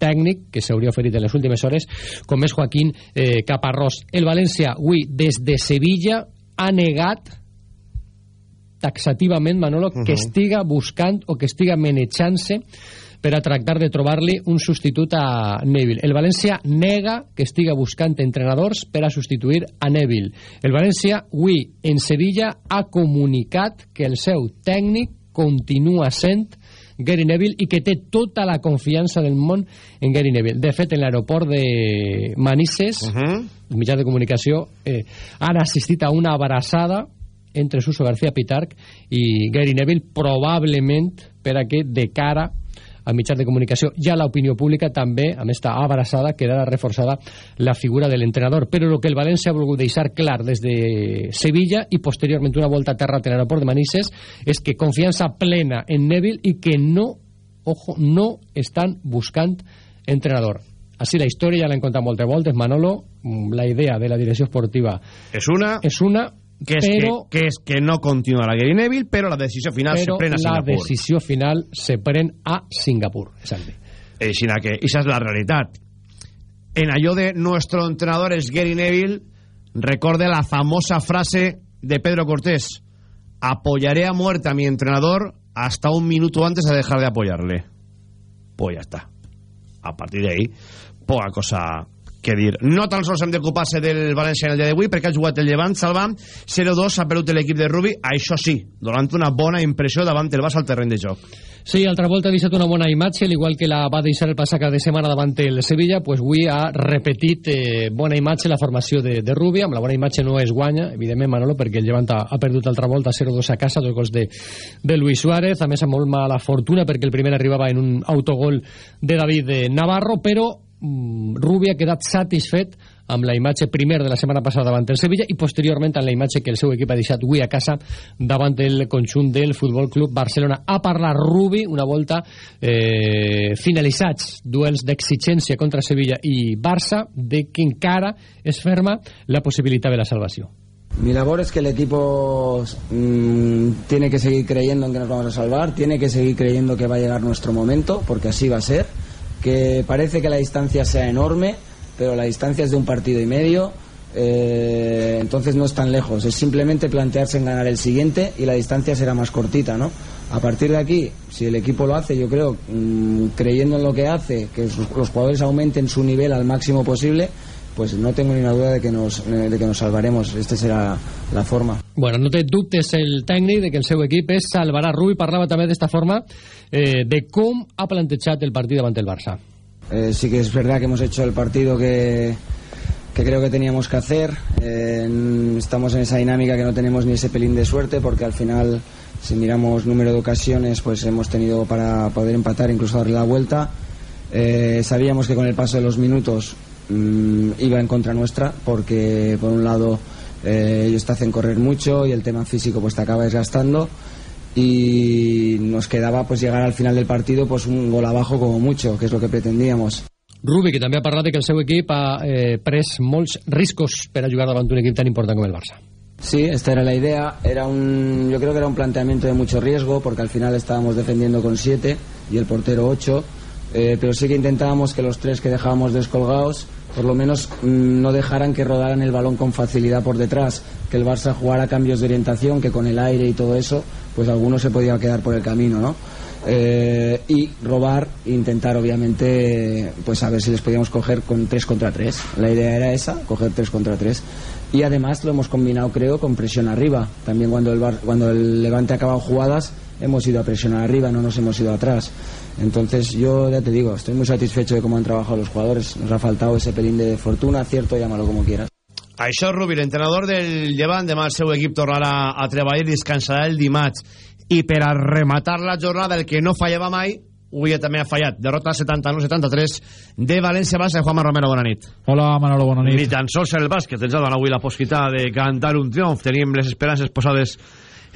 tècnic que s'hauria oferit en les últimes hores, com és Joaquín eh, Caparrós. El València, avui, des de Sevilla, ha negat taxativament, Manolo, uh -huh. que estiga buscant o que estiga manejant-se per a tractar de trobar-li un substitut a Neville. El València nega que estiga buscant entrenadors per a substituir a Neville. El València, avui, en Sevilla, ha comunicat que el seu tècnic continua sent Gary Neville i que té tota la confiança del món en Gary Neville. De fet, en l'aeroport de Manises, uh -huh. els mitjans de comunicació eh, han assistit a una abraçada entre Suso García Pitarc i Gary Neville, probablement per a que de cara al mitjà de comunicació i a l'opinió pública també, amb esta abraçada, quedarà reforçada la figura de l'entrenador. Però el que el València ha volgut deixar clar des de Sevilla i posteriorment una volta a terra a l'aeroport de Manises és que confiança plena en Neville i que no, ojo, no estan buscant entrenador. Així la història ja l'hem contat moltes voltes, Manolo, la idea de la direcció esportiva és una, és una que és, però, que, que, és que no continua la Gary Neville, però la decisió final se pren a Singapur. la decisió final se pren a Singapur. Exacte. Així que, és la realitat. En allò de nuestro entrenador és Gary Neville, recorde la famosa frase de Pedro Cortés apoyaré a muerte a mi entrenador hasta un minuto antes de dejar de apoyarle pues ya está a partir de ahí poca cosa que dir. No tan sols hem d'ocupar-se del València en el dia d'avui perquè ha jugat el Llevant, Salva 0-2, ha perdut l'equip de Rubi això sí, donant una bona impressió davant el Barça al terreny de joc Sí, altra volta ha deixat una bona imatge, al igual que la va deixar el passat de setmana davant el Sevilla, pues avui ha repetit eh, bona imatge la formació de, de Rubi, amb la bona imatge no es guanya, evidentment Manolo, perquè el Llevant ha, ha perdut altra volta 0-2 a casa, dos gols de, de Luis Suárez, a més amb molt mala fortuna perquè el primer arribava en un autogol de David Navarro, però Rubi ha quedat satisfet amb la imatge primer de la setmana passada davant el Sevilla i posteriorment amb la imatge que el seu equip ha deixat avui a casa davant el conjunt del Futbol Club Barcelona. A parlar Rubi una volta eh, finalitzats duels d'exigència contra Sevilla i Barça de que encara es ferma la possibilitat de la salvació. Mi labor es que el equipo mmm, tiene que seguir creyendo en que nos vamos a salvar, tiene que seguir creyendo que va a llegar nuestro momento, porque así va a ser, que parece que la distancia sea enorme, pero la distancia es de un partido y medio, eh, entonces no es tan lejos, es simplemente plantearse en ganar el siguiente y la distancia será más cortita, ¿no? A partir de aquí, si el equipo lo hace, yo creo, mmm, creyendo en lo que hace, que los jugadores aumenten su nivel al máximo posible, pues no tengo ni una duda de que nos, de que nos salvaremos. Esta será la forma. Bueno, no té dubtes el tècnic de que el seu equip es salvarà. Rui parlava també d'esta forma eh, de com ha plantejat el partit davant el Barça. Eh, sí que es verdad que hemos hecho el partido que, que creo que teníamos que hacer. Eh, estamos en esa dinámica que no tenemos ni ese pelín de suerte porque al final, si miramos número de ocasiones, pues hemos tenido para poder empatar, incluso darle la vuelta. Eh, sabíamos que con el paso de los minutos mmm, iba en contra nuestra porque, por un lado, eh, ellos te hacen correr mucho y el tema físico pues te acaba desgastando y nos quedaba pues llegar al final del partido pues un gol abajo como mucho, que es lo que pretendíamos. Rubi, que també ha parlat de que el seu equip ha eh, pres molts riscos per a jugar davant un equip tan important com el Barça. Sí, esta era la idea. Era un, yo creo que era un planteamiento de mucho riesgo porque al final estábamos defendiendo con 7 y el portero 8. Eh, pero sí que intentábamos que los tres que dejábamos descolgados por lo menos mmm, no dejaran que rodaran el balón con facilidad por detrás, que el Barça jugara cambios de orientación, que con el aire y todo eso, pues alguno se podía quedar por el camino, ¿no? Eh, y robar intentar obviamente pues a ver si les podíamos coger con 3 contra 3 la idea era esa, coger 3 contra 3 y además lo hemos combinado creo con presión arriba. También cuando el, bar, cuando el Levante ha acabado jugadas hemos ido a presionar arriba no nos hemos ido atrás entonces yo ya te digo estoy muy satisfecho de cómo han trabajado los jugadores. Nos ha faltado ese pelín de fortuna acierto, llámalo como quieras. Això Rubi, l'entrenador del Llevant demà el seu equip tornarà a treballar i descansarà el dimarts. I per a rematar la jornada el que no fallava mai avui també ha fallat, derrota 79-73 de València Bassa, Juanma Romero, bona nit. Hola Manolo, bona nit. Ni tan sols el bàsquet, ens ha donat avui la possibilitat de cantar un triomf, teníem les esperances posades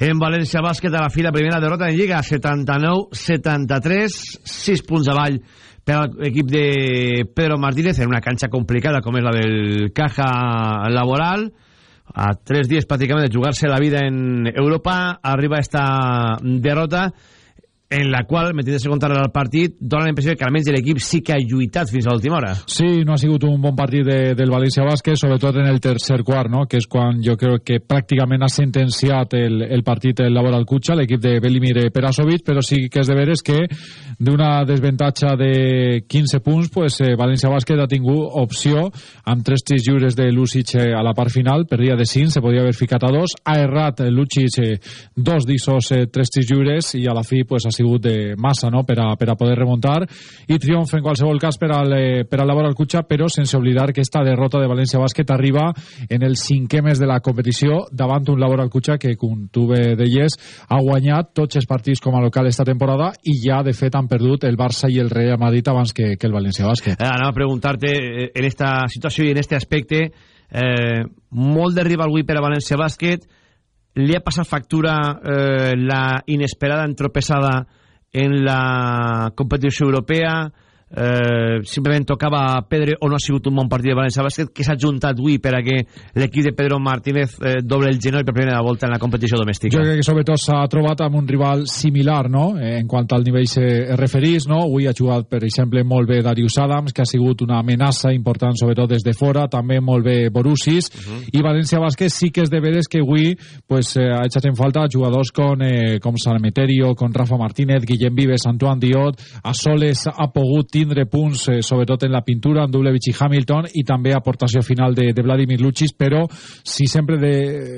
en València Bàsquet a la fila primera derrota en Lliga, 79-73 6 punts avall per a l'equip de Pedro Martínez en una canxa complicada com és la del Caja Laboral. A tres dies pràcticament de jugar-se la vida en Europa arriba esta derrota en la qual, metiéndose contra el partit, dona la impressió que almenys l'equip sí que ha lluitat fins a l'última hora. Sí, no ha sigut un bon partit de, del València Bàsquet, sobretot en el tercer quart, no? que és quan jo crec que pràcticament ha sentenciat el, el partit el Laboral Kutxa, l'equip de Belimir Perasovic, però sí que és de veres que d'una desventatge de 15 punts, pues, eh, València Bàsquet ha tingut opció amb tres tirs lliures de Lucic eh, a la part final, perdia de 5, se podia haver ficat a dos, ha errat Lucic eh, dos d'issos eh, tres tirs lliures i a la fi pues, ha sigut de massa no? per, a, per a poder remuntar i triomf en qualsevol cas per al, eh, per al Laboral Cutxa però sense oblidar que esta derrota de València Bàsquet arriba en el cinquè mes de la competició davant un Laboral Cutxa que com tu bé deies ha guanyat tots els partits com a local esta temporada i ja de fet han perdut el Barça i el Real Madrid abans que, que el València Bàsquet eh, Anava a preguntar-te eh, en esta situació i en este aspecte eh, molt de rival avui per a València Bàsquet li ha passat factura eh, la inesperada entropessada en la competició europea eh, simplement tocava a Pedro o no ha sigut un bon partit de València Bàsquet que s'ha juntat avui per a que l'equip de Pedro Martínez eh, doble el genoll per primera volta en la competició domèstica jo crec que sobretot s'ha trobat amb un rival similar no? eh, en quant al nivell se referís no? avui ha jugat per exemple molt bé Darius Adams que ha sigut una amenaça important sobretot des de fora també molt bé Borussis uh -huh. i València Bàsquet sí que és de veres que avui pues, eh, ha echat en falta jugadors con, eh, com Salmeterio, con Rafa Martínez Guillem Vives, Antoine Diot a Soles ha pogut tindre punts eh, sobretot en la pintura, en Dublevich i Hamilton i també aportació final de, de Vladimir Luchis però si sempre de,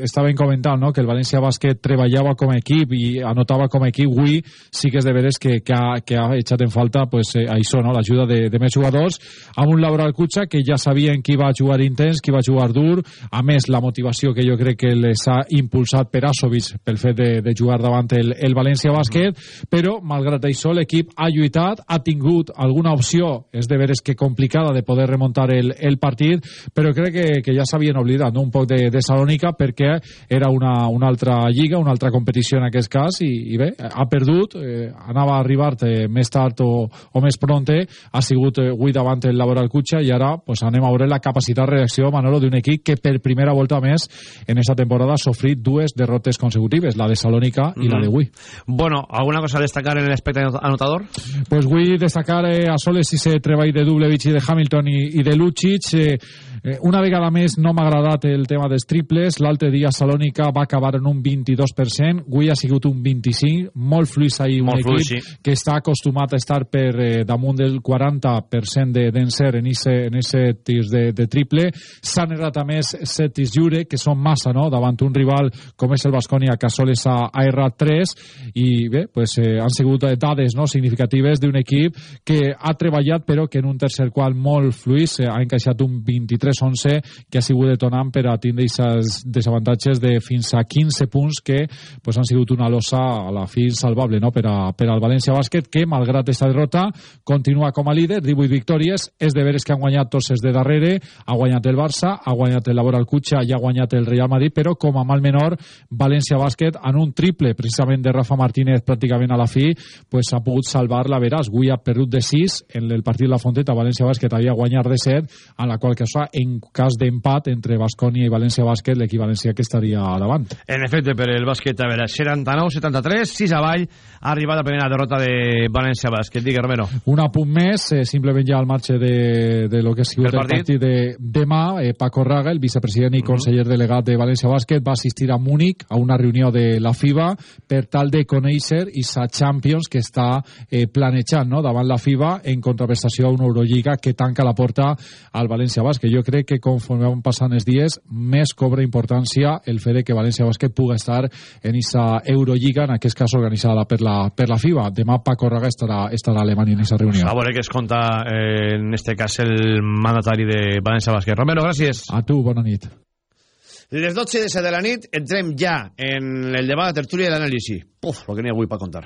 estaven comentant no? que el València Bàsquet treballava com a equip i anotava com a equip avui sí que és de veres que, que, ha, que ha echat en falta pues, eh, això, no? l'ajuda de, de més jugadors amb un Laura Cucha que ja sabien qui va jugar intens, qui va jugar dur a més la motivació que jo crec que les ha impulsat per Asovic pel fet de, de jugar davant el, el València Bàsquet però malgrat això l'equip ha lluitat, ha tingut alguna opció, és de veres que complicada de poder remuntar el, el partit, però crec que, que ja s'havien oblidat no? un poc de, de Salònica perquè era una, una altra lliga, una altra competició en aquest cas i, i bé, ha perdut, eh, anava a arribar més tard o, o més pronte, ha sigut eh, avui davant el Laboral Cutxa i ara pues, anem a veure la capacitat de reacció, Manolo, d'un equip que per primera volta més en esta temporada ha sofrit dues derrotes consecutives, la de Salònica i mm -hmm. la de avui. Bueno, ¿alguna cosa a destacar en el aspecte anotador? Pues vull destacar eh, a Soles i se treball de Dublevich i de Hamilton i de Lucic. Eh, eh, una vegada més no m'ha agradat el tema dels triples. L'altre dia Salònica va acabar en un 22%, avui ha sigut un 25%, molt fluix ahir un Molt equip fluix, sí. que està acostumat a estar per eh, damunt del 40% de d'encer en ese, en ese tirs de, de triple. S'han errat a més set tirs lliure, que són massa, no?, davant un rival com és el Bascònia, que a soles ha, ha errat 3, i bé, pues, eh, han sigut eh, dades no, significatives d'un equip que ha treballat, però que en un tercer qual molt fluix eh, ha encaixat un 23-11, que ha sigut detonant per a tindre aquests desavantatges de fins a 15 punts que pues, han sigut una losa a la fi salvable no? per, a, per al València Bàsquet, que malgrat aquesta derrota continua com a líder, 18 victòries, és de veres que han guanyat tots els de darrere, ha guanyat el Barça, ha guanyat el Laboral Cutxa i ha guanyat el Real Madrid, però com a mal menor, València Bàsquet en un triple, precisament de Rafa Martínez pràcticament a la fi, pues, ha pogut salvar la veràs. Avui ha perdut de 6 en el partit de la Fonteta, València Bàsquet havia guanyat de 7, en la qual cosa, en cas d'empat entre Bascònia i València Bàsquet, l'equip valencià que estaria davant. En efecte, per el bàsquet, a veure, 79-73, 6 avall, ha arribat la primera derrota de València Bàsquet. Digue, Romero. Un apunt més, eh, simplement ja al marge de, de lo que ha sigut El el partit. partit, de demà, eh, Paco Raga, el vicepresident i conseller delegat de València Bàsquet, va assistir a Múnich a una reunió de la FIBA per tal de conèixer sa Champions que està eh, planejant no? davant la FIBA en contraprestació a una Eurolliga que tanca la porta al València Bàsquet. Jo crec que conforme van passant els dies, més cobra importància el fet que València Bàsquet puga estar en aquesta Eurolliga, en aquest cas organitzada per la, per la FIBA. Demà Paco Raga estarà, estarà a Alemanya en aquesta reunió. A veure què es conta, eh, en este cas, el mandatari de València Bàsquet. Romero, gràcies. A tu, bona nit. Les 12 de la nit entrem ja en el debat de tertúlia i l'anàlisi. Puf, lo que n'hi ha avui per contar.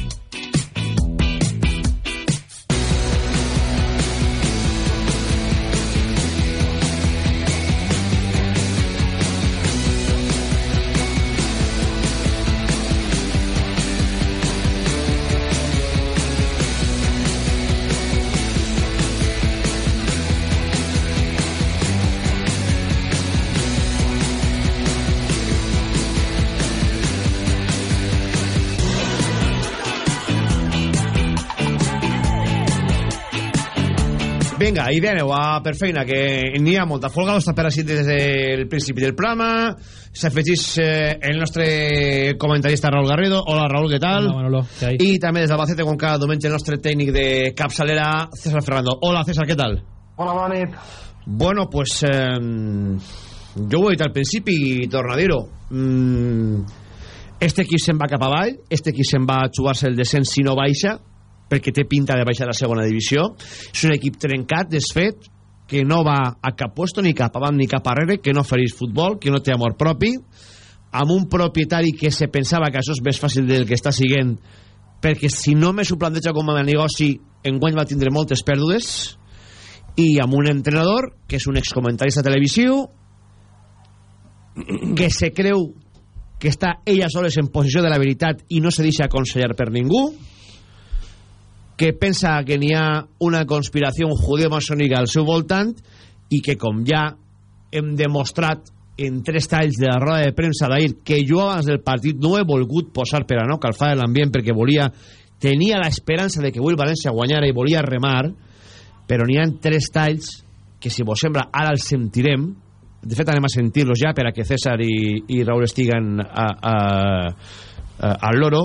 Vinga, i aneu a per feina, que n'hi ha molta folga, està per així des del principi del programa. S'afegís eh, el nostre comentarista Raúl Garrido. Hola, Raúl, què tal? Hola, Manolo, què hay? I també des d'Albacete, com cada diumenge, el nostre tècnic de capçalera, César Ferrando. Hola, César, què tal? Hola, bona nit. Bueno, pues... Eh, jo ho he dit al principi i torno a dir-ho. Mm, este equip se'n va cap avall, este equip se'n va a jugar-se el descens si no baixa, perquè té pinta de baixar a la segona divisió. És un equip trencat, desfet, que no va a cap puesto, ni cap avant ni cap arrere, que no ofereix futbol, que no té amor propi, amb un propietari que se pensava que això és més fàcil del que està siguent, perquè si no me s'ho planteja com a negoci, enguany va tindre moltes pèrdues, i amb un entrenador, que és un excomentarista televisiu, que se creu que està ella soles en posició de la veritat i no se deixa aconsellar per ningú, que pensa que n'hi ha una conspiració judeo-masònica al seu voltant i que com ja hem demostrat en tres talls de la roda de premsa d'ahir que jo abans del partit no he volgut posar per a no calfar l'ambient perquè volia tenia l'esperança de que avui el València guanyara i volia remar però n'hi ha tres talls que si vos sembla ara els sentirem. De fet anem a sentir-los ja per a que César i, i Raúl estiguen a, a, a, al loro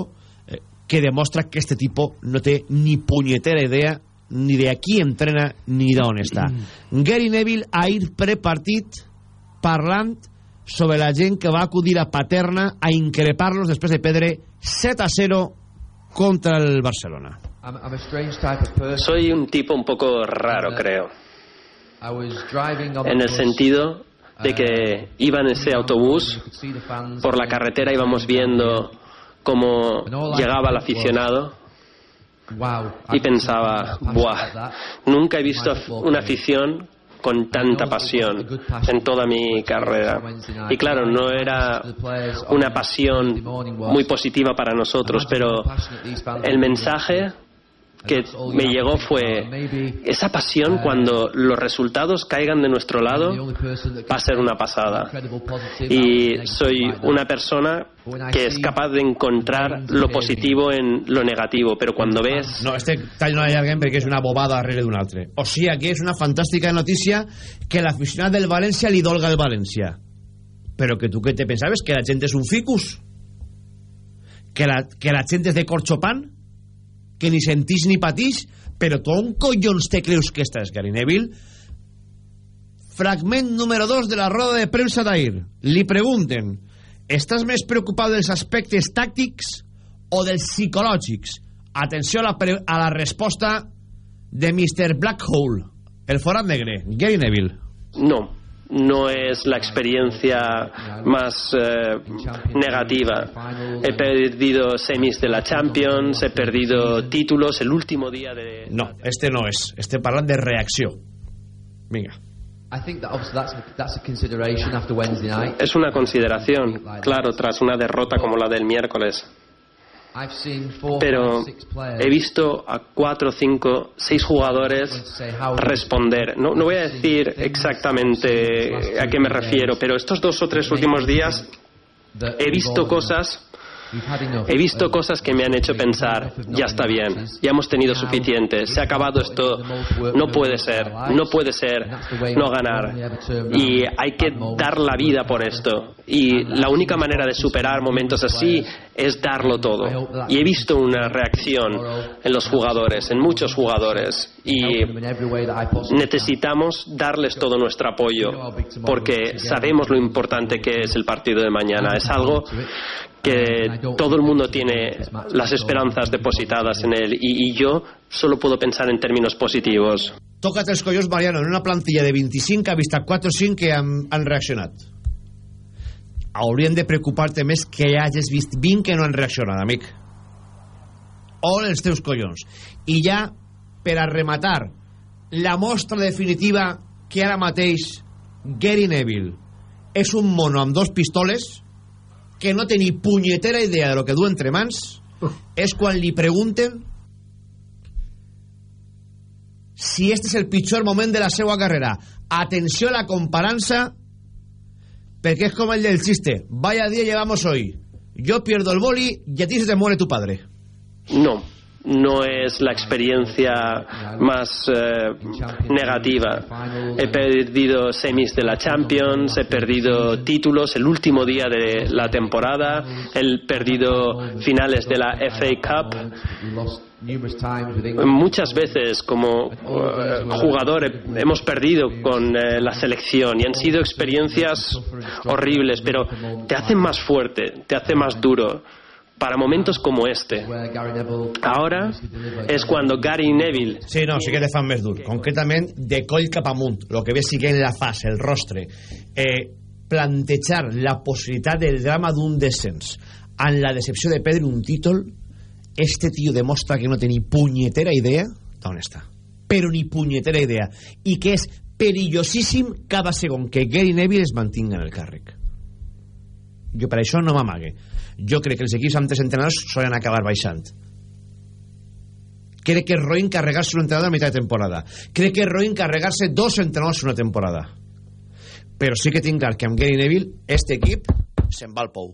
que demostra que este tipo no té ni punyetera idea ni de aquí entrena ni d'on està mm. Gary Neville ahir prepartit parlant sobre la gent que va acudir a Paterna a increpar-los després de perdre 7 a 0 contra el Barcelona Soy un tipo un poco raro, creo. En el sentido de que iba en ese autobús, por la carretera íbamos viendo cómo llegaba el aficionado y pensaba, Buah, nunca he visto una afición con tanta pasión en toda mi carrera. Y claro, no era una pasión muy positiva para nosotros, pero el mensaje que me llegó fue esa pasión cuando los resultados caigan de nuestro lado va a ser una pasada y soy una persona que es capaz de encontrar lo positivo en lo negativo pero cuando ves no, este tall no l'allarguem perquè és una bobada darrere d'un altre o sigui, aquí és una fantàstica notícia que l'aficionat del València li dolga el València però que tu què te pensaves? que la gent és un ficus? que la, que la gent és de corxopan? Que ni sentís ni patís, però tu on collons te creus que estàs, Gary Neville? Fragment número 2 de la roda de premsa d'ahir. Li pregunten, estàs més preocupat dels aspectes tàctics o dels psicològics? Atenció a la, a la resposta de Mr. Blackhole, el forat negre, Gary Neville. No, no es la experiencia más eh, negativa. He perdido semis de la Champions, he perdido títulos el último día de... No, este no es. Este parlant de reacció. Vinga. Es una consideración, claro, tras una derrota como la del miércoles. Pero he visto a cuatro, cinco, seis jugadores responder. No, no voy a decir exactamente a qué me refiero, pero estos dos o tres últimos días he visto cosas He visto cosas que me han hecho pensar, ya está bien, ya hemos tenido suficiente, se ha acabado esto, no puede ser, no puede ser no ganar. Y hay que dar la vida por esto. Y la única manera de superar momentos así es darlo todo. Y he visto una reacción en los jugadores, en muchos jugadores. Y necesitamos darles todo nuestro apoyo, porque sabemos lo importante que es el partido de mañana. Es algo que todo el mundo tiene las esperanzas depositadas en él y, y yo solo puedo pensar en términos positivos. Tócate els collons, Mariano, en una plantilla de 25 ha vist a 4 o 5 que han, han reaccionat. Haurien de preocupar-te més que hagis vist 20 que no han reaccionat, amic. O els teus collons. I ja, per a rematar, la mostra definitiva que ara mateix Gary Neville és un mono amb dos pistoles que no té ni punyetera idea de lo que du entre mans és quan li pregunten si este és el pitjor moment de la seva carrera. Atenció a la comparança perquè és com el del xiste. Vaya día llevamos hoy. Yo pierdo el boli y a ti se te muere tu padre. No no es la experiencia más eh, negativa. He perdido semis de la Champions, he perdido títulos el último día de la temporada, he perdido finales de la FA Cup. Muchas veces como eh, jugador hemos perdido con eh, la selección y han sido experiencias horribles, pero te hace más fuerte, te hace más duro para momentos como este. Ahora es cuando Gary Neville... Sí, no, sí que te fan més dur. Concretament, de coll cap amunt, el que ve siguent la fase, el rostre. Eh, plantejar la possibilitat del drama d'un descens en la decepció de perdre un títol, este tio demostra que no té ni punyetera idea d'on està. Però ni punyetera idea. I que és perillosíssim cada segon que Gary Neville es mantinga en el càrrec. Jo per això no m'amague. Jo crec que els equips amb tres entrenadors solen acabar baixant. Crec que és roïn carregar-se un entrenador a mitjà de temporada. Crec que és roïn carregar-se dos entrenadors una temporada. Però sí que tinc clar que amb Gary Neville este equip se'n va al pou.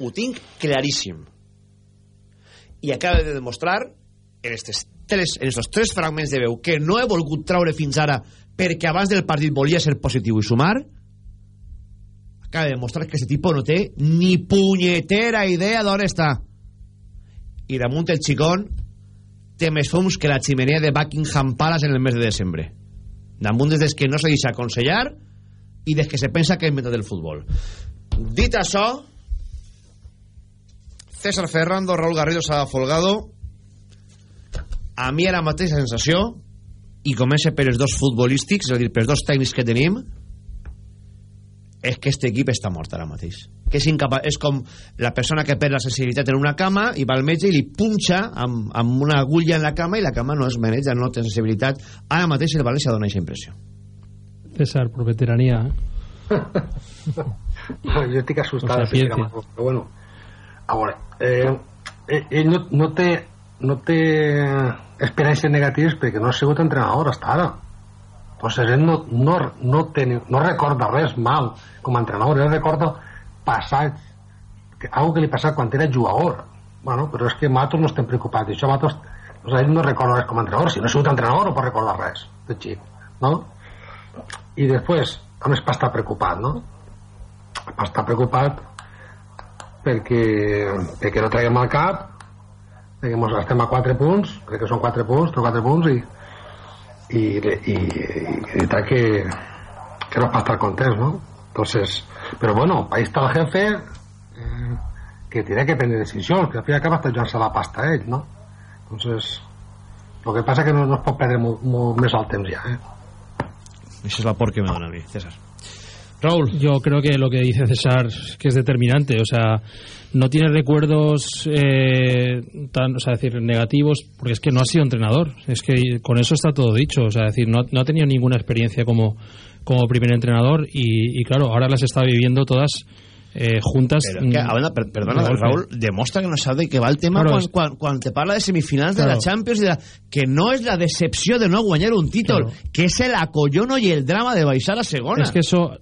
Ho tinc claríssim. I acaba de demostrar en estos tres, en estos tres fragments de veu que no he volgut traure fins ara perquè abans del partit volia ser positiu i sumar acaba de demostrar que aquest tipus no té ni punyetera idea d'on està. I damunt el xicón té més fums que la ximenea de Buckingham Palace en el mes de desembre. Damunt des que no se deixa aconsellar i des que se pensa que ha inventat el futbol. Dit això César Ferrando, Raúl Garrido, Sada Folgado. A mi mateix la sensació i comença per els dos futbolístics és a dir, per els dos tècnics que tenim és que este equip està mort ara mateix. Que és, incapa és com la persona que perd la sensibilitat en una cama i va al metge i li punxa amb, amb una agulla en la cama i la cama no es maneja, no té sensibilitat. Ara mateix el València dona aquesta impressió. César, por veteranía ¿eh? jo estic assustat o sea, però bueno. A veure eh, ell eh, no, no té no té experiències negatives perquè no ha sigut entrenador hasta ara entonces ell no, no, no, té, no recorda res mal com a entrenador ell recorda passats que, algo que li passava quan era jugador bueno, però és que nosaltres no estem preocupats això nosaltres, o sigui, no recorda res com a entrenador si no ha sigut entrenador no pot recordar res de xip no? i després a més per estar preocupat no? per estar preocupat perquè, perquè no traguem al cap que mos estem a 4 punts crec que són 4 punts, 3 4 punts i i, i, i, i que que no és per estar ¿no? entonces, però bueno ahí está el jefe eh, que tiene que prendre decisions que al final acaba jugant-se la pasta a ell ¿no? entonces lo que pasa que no, no es pot perdre molt, molt el temps ja eh? Esa es la por que me dona a mí, César. Raúl. Yo creo que lo que dice César que es determinante. O sea, no tiene recuerdos eh, tan, o sea, decir, negativos, porque es que no ha sido entrenador. Es que con eso está todo dicho. O sea, decir, no, no ha tenido ninguna experiencia como, como primer entrenador y, y claro, ahora las está viviendo todas eh, juntas. Pero que, a ver, per, perdona, de Raúl, demostra que no sabe què va el tema Claro, quan, quan te parla de semifinals de la Champions, de la, que no és la decepció de no guanyar un títol, que és el acollono y el drama de baixar a segona. Es que eso,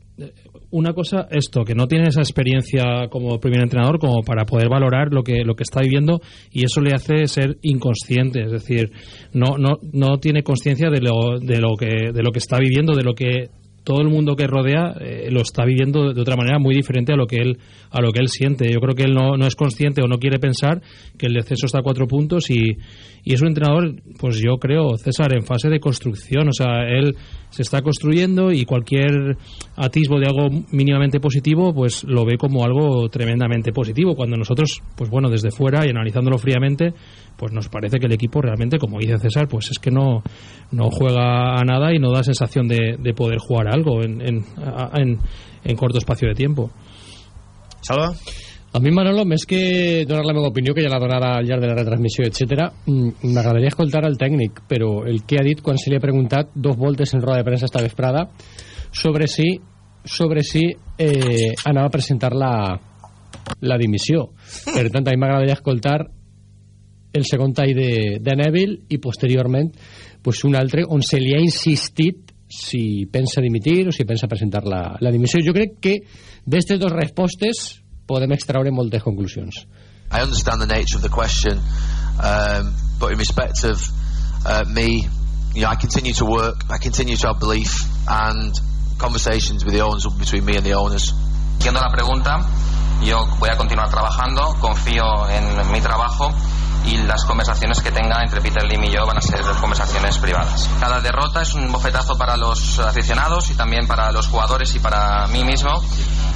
una cosa, esto, que no tiene esa experiencia como primer entrenador como para poder valorar lo que, lo que está viviendo y eso le hace ser inconsciente, es decir, no, no, no tiene conciencia de lo, de, lo que, de lo que está viviendo, de lo que todo el mundo que rodea eh, lo está viviendo de otra manera muy diferente a lo que él a lo que él siente. Yo creo que él no, no es consciente o no quiere pensar que el descenso está a cuatro puntos y, y es un entrenador, pues yo creo, César, en fase de construcción. O sea, él se está construyendo y cualquier atisbo de algo mínimamente positivo, pues lo ve como algo tremendamente positivo. Cuando nosotros, pues bueno, desde fuera y analizándolo fríamente, pues nos parece que el equipo realmente, como dice César, pues es que no, no juega a nada y no da sensación de, de poder jugar a algo en, en, en, en corto espacio de tiempo. Salva? A mi, Manolo, més que donar la meva opinió, que ja la donarà al llarg de la retransmissió, etc, m'agradaria escoltar el tècnic, però el que ha dit quan se li ha preguntat dos voltes en roda de premsa esta vesprada sobre si, sobre si eh, anava a presentar la, la dimissió. Per tant, a mi m'agradaria escoltar el segon tall de, de Neville i posteriorment pues, un altre on se li ha insistit si pensa dimitir o si pensa presentar la, la dimissió. Jo crec que d'aquestes dues respostes podem extraure moltes conclusions. I understand the nature of the question, um, but in respect of uh, me, you know, I continue to work, I continue to have belief, and conversations with the owners between me and the owners. Entiendo la pregunta, yo voy a continuar trabajando, confío en mi trabajo y las conversaciones que tenga entre Peter Lim y yo van a ser conversaciones privadas. Cada derrota es un bofetazo para los aficionados y también para los jugadores y para mí mismo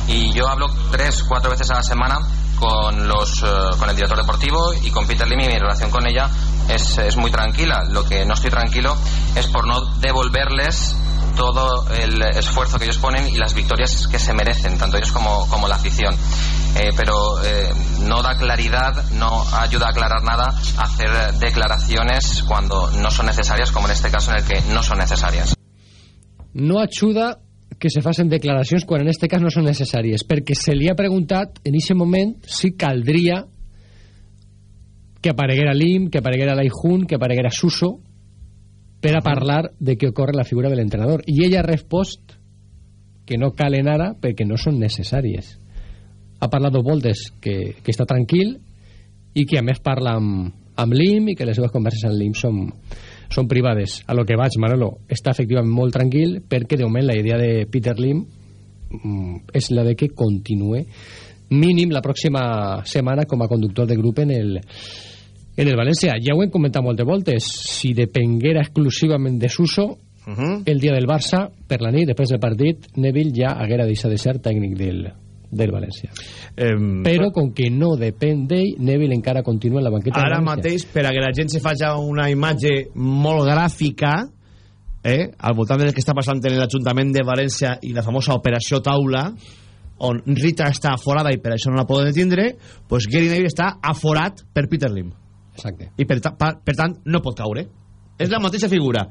y yo hablo tres, cuatro veces a la semana con, los, eh, con el director deportivo y con Peter Lim mi relación con ella es, es muy tranquila. Lo que no estoy tranquilo es por no devolverles todo el esfuerzo que ellos ponen y las victorias que se merecen, tanto ellos como, como la afición. Eh, pero eh, no da claridad, no ayuda a aclarar nada hacer declaraciones cuando no son necesarias, como en este caso en el que no son necesarias. No ajuda que se facin declaracions quan en este cas no són necessàries, perquè se li ha preguntat en aquest moment si caldria que apareguera l'IM, que apareguera l'Aijun, que apareguera Suso, per a parlar de què ocorre la figura de l'entrenador. I ella ha respost que no calen ara perquè no són necessàries. Ha parlat dos voltes que, que està tranquil i que a més parla amb, amb l'IM i que les seves converses amb l'IM són, són privades. A lo que vaig, Manolo, està efectivament molt tranquil perquè de moment la idea de Peter Lim mm, és la de que continue mínim la pròxima setmana com a conductor de grup en el, en el València. Ja ho hem comentat moltes voltes. Si depenguera exclusivament de Suso, uh -huh. el dia del Barça, per la nit, després del partit, Neville ja haguera deixat de ser tècnic del, del València. Eh, Però com que no depèn d'ell, Neville encara continua en la banqueta Ara mateix, per a que la gent se faci una imatge molt gràfica, eh, al voltant del que està passant en l'Ajuntament de València i la famosa operació taula, on Rita està aforada i per això no la poden detindre, pues Gary Neville està aforat per Peter Lim. Exacte. I per, ta, per, per tant no pot caure. És la mateixa figura.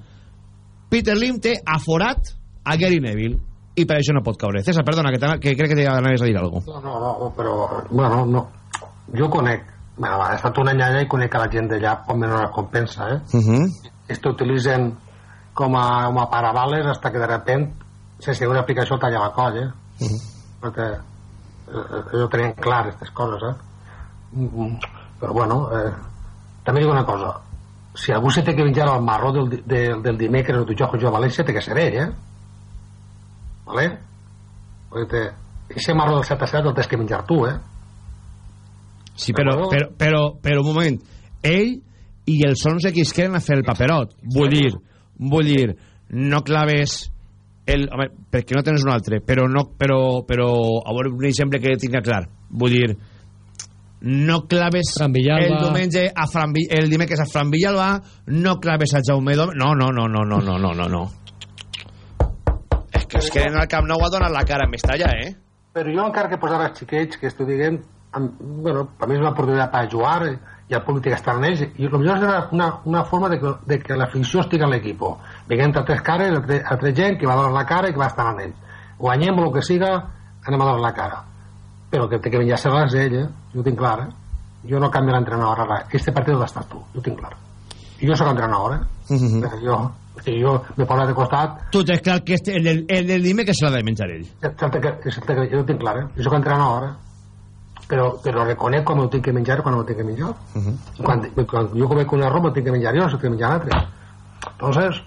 Peter Lim té aforat a Gary Neville i per això no pot caure. César, perdona, que, que crec que t'anaves a dir alguna cosa. No, no, no, però, bueno, no. Jo conec, bueno, he estat un any allà i conec a la gent d'allà com menys la compensa, eh? Uh -huh. Esto utilitzen com a, com a parabales hasta que de repent, sense una aplicació talla la colla, eh? Uh -huh. Perquè eh, jo tenien clar aquestes coses, eh? Mm, però bueno, eh, també dic una cosa, si algú se té que menjar el marró del, del, del dimecres o tu joc jo a València, té que ser ell, eh? vale? perquè ese marro del 7 el tens que menjar tu eh? sí, però, però, però, però un moment ell i els 11 que es queden a fer el paperot vull dir, vull dir no claves el, home, perquè no tens un altre però, no, però, però a veure un exemple que tinc clar vull dir no claves el diumenge a Fran, el dimecres a Fran Villalba no claves a Jaume Dom no, no, no, no, no, no, no, no. És que queden al Camp Nou a donar la cara en Mestalla, eh? Però jo encara que posar els xiquets que esto diguem, amb, bueno, per mi és una oportunitat per jugar i el públic està en ells i el millor és una, una forma de que, de que l'afició estigui en l'equip veient a tres cares, a tres, a tres gent que va donar la cara i que va estar en ells guanyem el que siga, anem a donar la cara però que té que venir a ser les ell eh? jo ho tinc clar eh? jo no canvio l'entrenador ara este partit l'has estat tu, jo ho tinc clar i jo soc entrenador eh? Mm -hmm. Però jo si jo me poso de costat tu tens clar que este, el, el del dime que se l'ha de menjar ell jo ho tinc clar eh? jo soc entrenador eh? però, però reconec quan ho tinc que menjar quan ho tinc que menjar uh -huh. quan, quan jo comec un error m'ho tinc que menjar jo no tinc que menjar altres entonces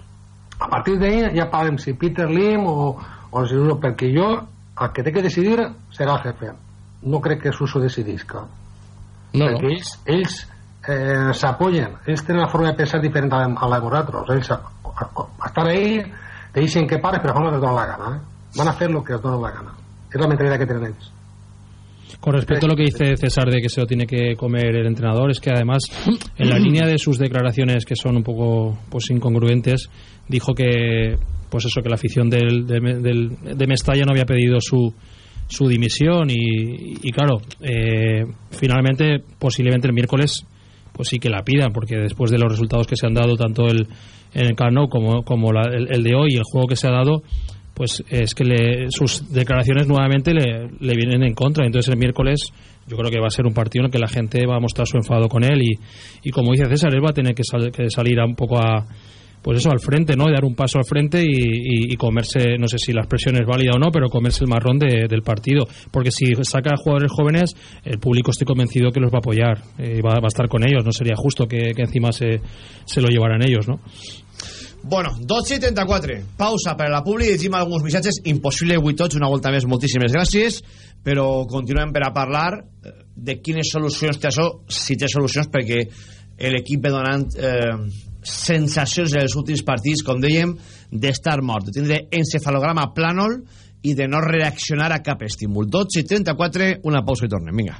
a partir d'ahí ja parlem si Peter Lim o, o si no, perquè jo el que té que decidir serà el jefe no crec que Suso decidisca no, perquè no. ells, ells eh, s'apoyen ells tenen una forma de pensar diferent a la de vosaltres ells a, a, estar ahí te dicen que pares però no les donen la gana eh? van a fer lo que els donen la gana és la mentalitat que ells Con respecto a lo que dice César de que se lo tiene que comer el entrenador, es que además, en la línea de sus declaraciones que son un poco pues incongruentes, dijo que pues eso que la afición del, de, del, de Mestalla no había pedido su, su dimisión y, y claro, eh, finalmente, posiblemente el miércoles, pues sí que la pidan, porque después de los resultados que se han dado, tanto el, en el Camp Nou como, como la, el, de hoy el juego que se ha dado, pues es que le, sus declaraciones nuevamente le, le, vienen en contra. Entonces el miércoles yo creo que va a ser un partido en el que la gente va a mostrar su enfado con él y, y como dice César, él va a tener que, sal, que salir a un poco a pues eso al frente, ¿no? Y dar un paso al frente y, y, y, comerse, no sé si la expresión es válida o no, pero comerse el marrón de, del partido. Porque si saca a jugadores jóvenes, el público estoy convencido que los va a apoyar, eh, va, va, a estar con ellos. No sería justo que, encima se, se lo llevaran ellos, ¿no? Bueno, 12 i 34. Pausa per a la publi, llegim alguns missatges. Impossible avui una volta més, moltíssimes gràcies. Però continuem per a parlar de quines solucions té això, si té solucions, perquè l'equip ve donant eh, sensacions en els últims partits, com dèiem, d'estar mort, de tindre encefalograma plànol i de no reaccionar a cap estímul. 12 i 34, una pausa i tornem. Vinga.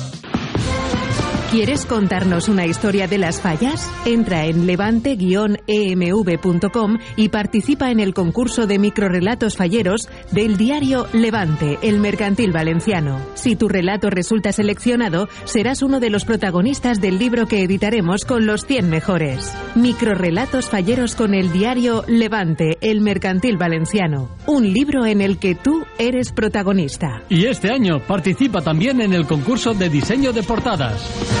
¿Quieres contarnos una historia de las fallas? Entra en levante-emv.com y participa en el concurso de microrelatos falleros del diario Levante, el mercantil valenciano. Si tu relato resulta seleccionado, serás uno de los protagonistas del libro que editaremos con los 100 mejores. Microrelatos falleros con el diario Levante, el mercantil valenciano. Un libro en el que tú eres protagonista. Y este año participa también en el concurso de diseño de portadas.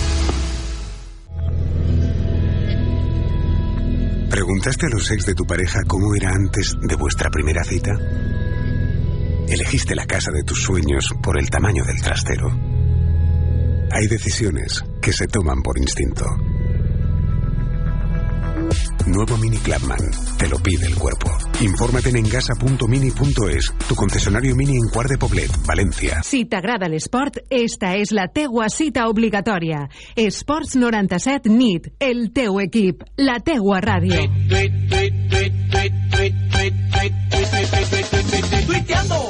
¿Preguntaste a los ex de tu pareja cómo era antes de vuestra primera cita? ¿Elegiste la casa de tus sueños por el tamaño del trastero? Hay decisiones que se toman por instinto. Nuevo Mini Clubman. Te lo pide el cuerpo. Infórmate en engasa.mini.es, tu concesionario mini en Quart de Poblet, Valencia. Si t'agrada l'esport, esta és la teua cita obligatòria. Esports 97 NIT, el teu equip, la teua ràdio. Tuiteando.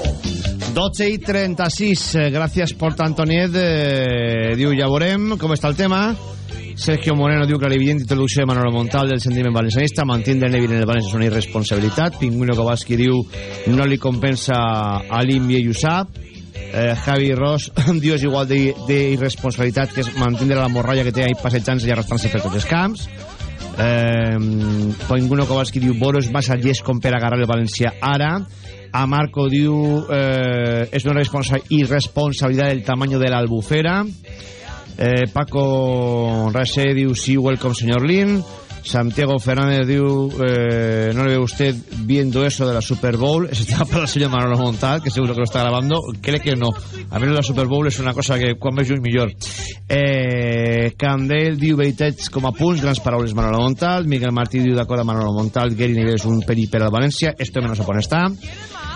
12 i 36, eh, gràcies Port Antoniet, eh, diu ja veurem com està el tema. Sergio Moreno diu clarivident introducció de Manolo Montal del sentiment valencianista, mantindre Neville en el València és una irresponsabilitat. Pingüino Kowalski diu no li compensa a l'Imbi i ho sap. Eh, Javi Ross <laughs> diu és igual d'irresponsabilitat que és mantindre la morralla que té ahí passejant-se i arrastrant-se per tots els camps. Eh, Pingüino Kowalski diu Boros massa llest com per agarrar el València ara. A Marco diu eh, és una responsa irresponsabilitat del tamaño de l'albufera. Eh, Paco Rase diu sí, welcome señor Lin. Santiago Fernández diu eh, no le ve usted viendo eso de la Super Bowl. Ese está para el señor Manolo Montal que seguro que lo está grabando. Cree que no. A mí la Super Bowl és una cosa que quan veig un millor eh, Candel diu veritats com a punts grans paraules Manolo Montal. Miguel Martí diu d'acord amb Manolo Montal Gary Neville és un perill per al València. Esto menos se pone está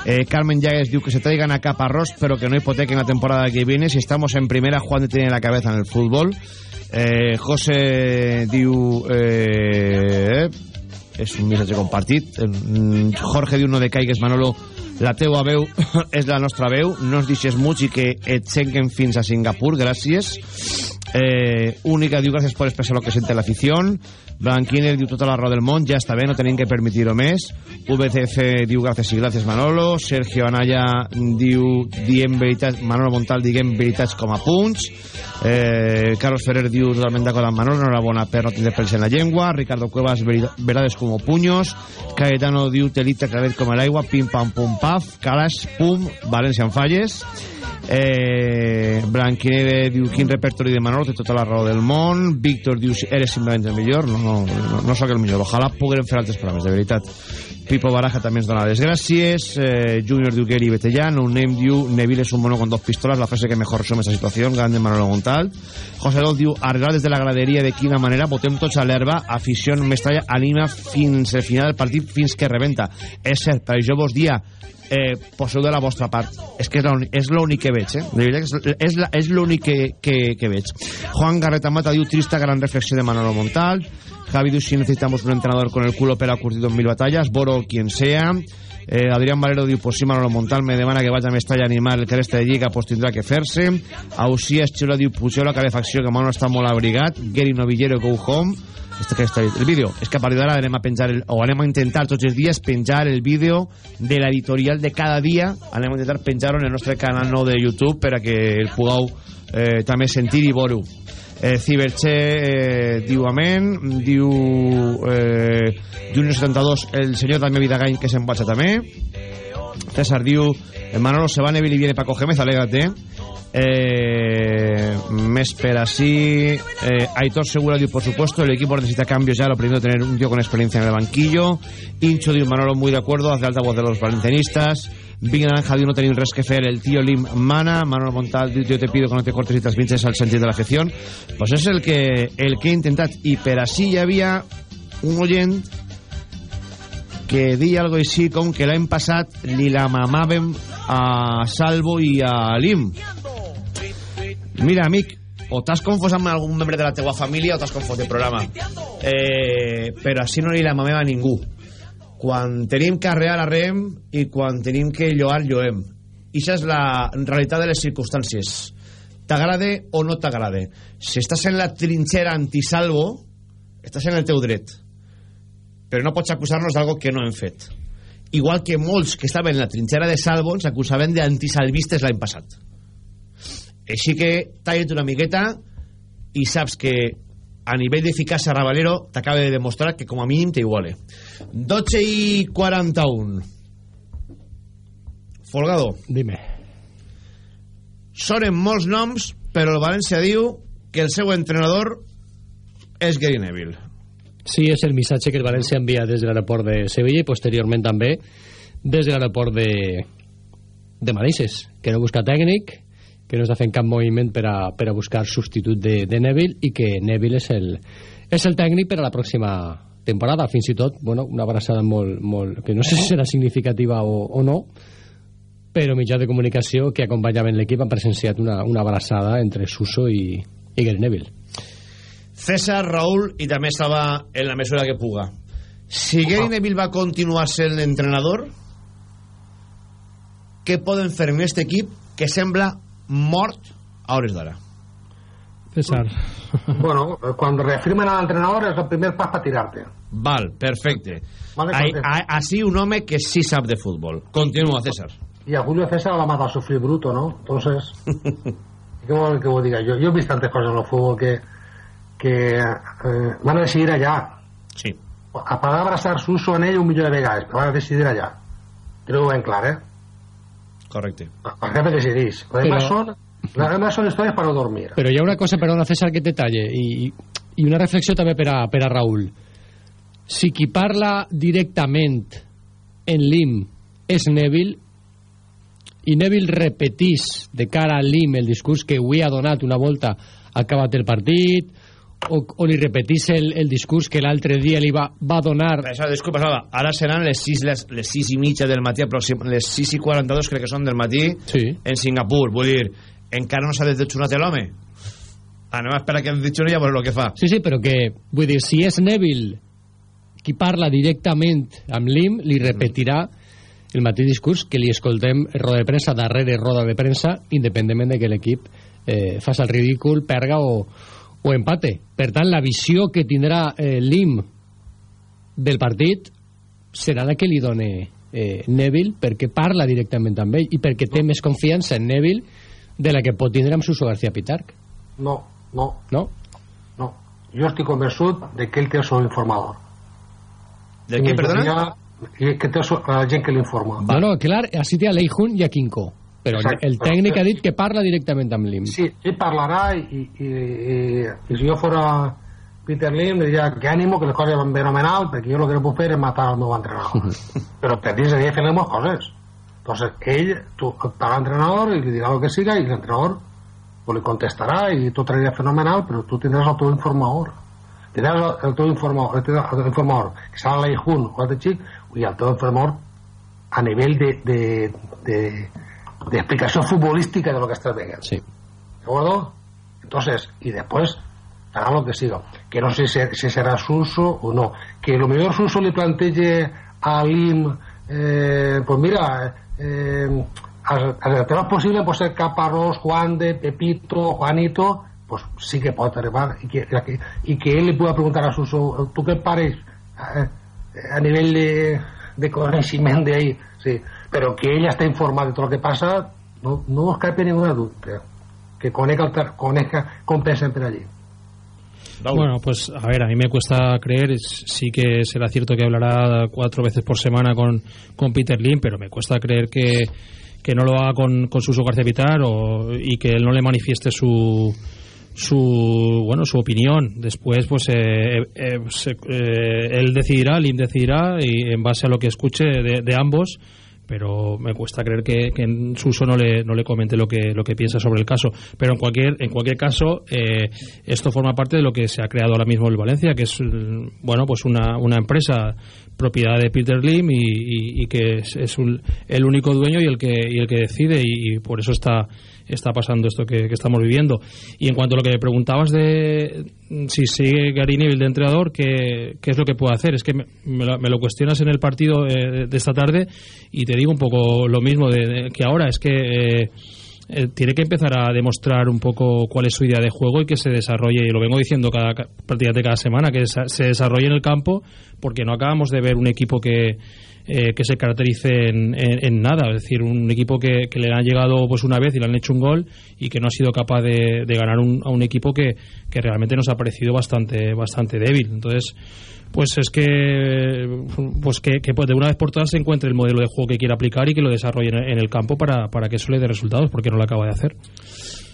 Eh, Carmen Llagues diu que se traigan a Caparrós pero que no hipotequen la temporada que viene. Si estamos en primera Juan tiene la cabeza en el fútbol. Eh, José diu eh, és un missatge compartit. Eh, Jorge diu no decaigues Manolo. La teua veu <coughs> és la nostra veu. No ens deixes much i que et fins a Singapur, gràcies eh, Única diu gràcies per expressar lo que sente l'afición Blanquiner diu tota la raó del món ja està bé, no tenim que permitir-ho més. VTF diu gràcies i gràcies Manolo. Sergio Anaya diu diem veritats, Manolo Montal diguem veritats com a punts. Eh, Carlos Ferrer diu totalment d'acord amb Manolo enhorabona per no tindre pels en la llengua. Ricardo Cuevas verades com puños Caetano diu telita claret com l'aigua pim pam pum paf Calas pum València en falles eh, Blanquinere diu quin repertori de Manolo té tota la raó del món. Víctor diu eres simplement el millor no, no, no, no sóc el millor. Ojalà puguem fer altres programes de veritat Pipo Baraja també ens dona les gràcies eh, Junior diu Gary Betellán un name diu Neville és un mono con dos pistolas la frase que mejor resume esta situación grande Manolo Montal. José Dol diu arreglar des de la graderia de quina manera votem tots a l'herba afició Mestalla anima fins al final del partit fins que rebenta. És cert, però jo vos dia eh, poseu de la vostra part. És que és l'únic- que veig eh? de veritat que és l'únic que, que, que veig. Juan Garreta Mata diu trista gran reflexió de Manolo Montal Javi diu si necesitamos un entrenador con el culo per a curtir dos mil batallas Boro quien sea Eh, Adrián Valero diu, pues sí, Manolo Montal me demana que vaig a Mestalla a animar el que resta de lliga, pues tindrà que fer-se. Ausias Xula diu, pugeu la calefacció, que Manolo està molt abrigat. Gary Novillero, go home. Este que està el vídeo és que a partir d'ara anem a penjar el, o anem a intentar tots els dies penjar el vídeo de l'editorial de cada dia anem a intentar penjar-ho en el nostre canal nou de YouTube per a que el pugueu eh, també sentir i veure eh, Ciberche eh, diu amén diu eh, Junior 72 el senyor també Vidagain que vaig també. César diu Manolo se va Neville y viene Paco Gémez alégate eh, més per así eh, Aitor Segura diu por supuesto el equipo necesita cambios ya lo primero tener un tío con experiencia en el banquillo. Incho diu Manolo muy de acuerdo hace alta voz de los valencianistas Vinga Naranja diu no tenim res que fer. El tío Lim mana. Manolo Montal diu yo te pido que no te cortes y transvinces al sentit de la afición pues és el que, el que he intentat. I per així hi havia un oient que di algo així com que l'any passat li la mamàvem a Salvo i a Lim. Mira, amic, o t'has confós amb algun membre de la teua família o t'has confós de programa. Eh, però així no li la mamem a ningú. Quan tenim que arrear, arreem, i quan tenim que lloar, lloem. I això és la realitat de les circumstàncies. T'agrade o no t'agrade. Si estàs en la trinxera antisalvo, estàs en el teu dret. Però no pots acusar-nos d'algo que no hem fet. Igual que molts que estaven en la trinxera de salvo ens acusaven d'antisalvistes l'any passat. Així que talla't una miqueta i saps que a nivell d'eficàcia Ravalero t'acaba de demostrar que com a mínim t'iguale 12 i 41 Folgado. Dime. Sonen molts noms però el València diu que el seu entrenador és Gary Neville. Sí, és el missatge que el València envia des de l'aeroport de Sevilla i posteriorment també des de l'aeroport de, de Manises, que no busca tècnic, que no està fent cap moviment per a, per a buscar substitut de, de Neville i que Neville és el, és el tècnic per a la pròxima temporada, fins i tot bueno, una abraçada molt, molt, que no sé si serà significativa o, o no però mitjà de comunicació que acompanyaven l'equip han presenciat una, una abraçada entre Suso i, i Gary Neville. César, Raúl i també estava en la mesura que puga. Si Gary Neville va continuar sent l'entrenador? Què poden fer amb aquest equip que sembla mort a hores d'ara César bueno, cuando reafirmen al entrenador es el primer pas para tirarte val, perfecte Vale, així un home que sí sap de futbol continua César y a Julio César la mata a sufrir bruto, ¿no? Entonces, <laughs> ¿qué voy que vos diga? Yo, yo he visto tantas cosas en el fútbol que, que eh, van a decidir allá. Sí. A palabras a Suso en ello un millón de vegades, pero van a decidir allá. Yo lo veo en claro, ¿eh? Correcte Al jefe decidís. Lo demás Pero- son, las demás son historias para no dormir. Però hi ha una cosa, perdona César, que et detalle, i, i una reflexió també per a, per a Raül. Si qui parla directament en l'IM és Neville, i Neville repetís de cara al LIM el discurs que avui ha donat una volta acabat el partit, o, o li repetís el, el discurs que l'altre dia li va, va donar... Això, disculpa, Salva, ara seran les 6, les, les 6 i mitja del matí, aproxim, les 6 i 42 crec que són del matí, sí. en Singapur. Vull dir, encara no s'ha desdetxonat l'home. Anem a esperar que el detxoni i a veure el que fa. Sí, sí, però que, vull dir, si és Neville qui parla directament amb l'IM, li repetirà el mateix discurs que li escoltem roda de premsa darrere roda de premsa, independentment de que l'equip eh, faci el ridícul, perga o, o empate. Per tant, la visió que tindrà eh, l'IM del partit serà la que li done eh, Neville perquè parla directament amb ell i perquè té més confiança en Neville de la que pot tindre amb Suso García Pitarc. No, no. No? No. Jo estic convençut de que ell té el seu informador. De què, perdona? Que té seu- la gent que l'informa. No, no, clar, així té a Leijun i a Quinco. Però Exacte. el tècnic ha dit que parla directament amb l'IM. Sí, ell parlarà i, i, i, i si jo fora Peter Lim li diria que ànimo, que les coses van fenomenal perquè jo el que no puc fer és matar el meu entrenador <laughs> però pendents de dir fer les coses entonces ell, tu paga l'entrenador i li dirà el que siga i l'entrenador pues, li contestarà i tot anirà fenomenal però tu tindràs el teu informador tindràs el, el teu informador, el teu, informador que serà l'Eijun o l'altre xic i el teu informador a nivell de, de, de, de explicació futbolística de lo que estás veient sí. ¿de acuerdo? entonces y después hará lo que siga que no sé si, si será Suso o no que lo mejor Suso le plantee a Lim eh, pues mira, eh, al tema posible pues ser Caparrós, Juan de Pepito, Juanito, pues sí que pot arribar i que, i que ell li pugui preguntar a Suso tu què pareix a, a nivell de, de coneixement d'ell sí. Però que ell està informat de tot el que passa no, no us cap ninguna dubte que conega, el, conega com pensen per allí. Bueno, pues a ver, a mí me cuesta creer, sí que será cierto que hablará cuatro veces por semana con, con Peter Lim, pero me cuesta creer que, que no lo haga con, con Suso García Pitar o, y que él no le manifieste su, su bueno su opinión. Después pues eh, eh, se, eh, él decidirá Lim decidirá y en base a lo que escuche de, de ambos pero me cuesta creer que, que en Suso no le, no le comente lo que, lo que piensa sobre el caso. Pero en cualquier, en cualquier caso, eh, esto forma parte de lo que se ha creado ahora mismo en Valencia, que es bueno pues una, una empresa propiedad de Peter Lim y, que es, es un, el único dueño y el que, el que decide y por eso está está pasando esto que, estamos viviendo. Y en cuanto a lo que me preguntabas de si sigue Gary Neville de entrenador, ¿qué, ¿qué, es lo que puede hacer? Es que me, me, lo, me lo, cuestionas en el partido eh, de esta tarde y te digo un poco lo mismo de, de que ahora es que eh, eh, tiene que empezar a demostrar un poco cuál es su idea de juego y que se desarrolle, y lo vengo diciendo cada, prácticamente cada semana, que se desarrolle en el campo, porque no acabamos de ver un equipo que, eh, que se caracterice en, en, en, nada, es decir, un equipo que, que, le han llegado pues una vez y le han hecho un gol y que no ha sido capaz de, de ganar un, a un equipo que, que realmente nos ha parecido bastante, bastante débil. Entonces, pues es que pues que, que pues de una vez por todas se encuentre el modelo de juego que quiere aplicar y que lo desarrolle en, en el campo para, para que eso le dé resultados, porque no lo acaba de hacer.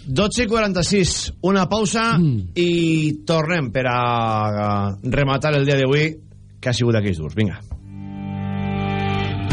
12 i 46, una pausa mm. i tornem per a rematar el dia d'avui que ha sigut d'aquells durs. Vinga.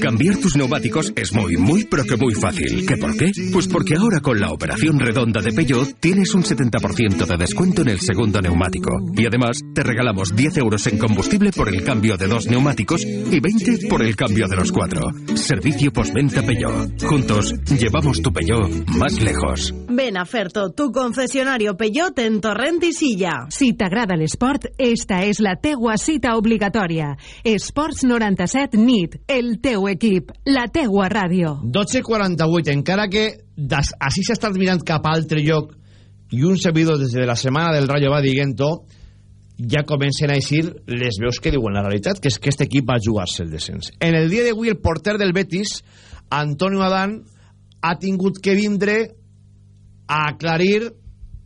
Cambiar tus neumáticos es muy, muy, pero que muy fácil. ¿Qué por qué? Pues porque ahora con la operación redonda de Peugeot tienes un 70% de descuento en el segundo neumático. Y además te regalamos 10 euros en combustible por el cambio de dos neumáticos y 20 por el cambio de los cuatro. Servicio postventa Peugeot. Juntos llevamos tu Peugeot más lejos. Ven a Ferto, tu concesionario Peugeot en Torrent i Silla. Si t'agrada l'esport, esta és la teua cita obligatòria. Esports 97 NIT, el teu equip, la teua ràdio. 12.48, encara que així s'ha estat mirant cap a altre lloc i un servidor des de la setmana del Rayo va dient-ho, ja comencen a eixir les veus que diuen la realitat, que és que aquest equip va jugar-se el descens. En el dia d'avui, el porter del Betis, Antonio Adán, ha tingut que vindre a aclarir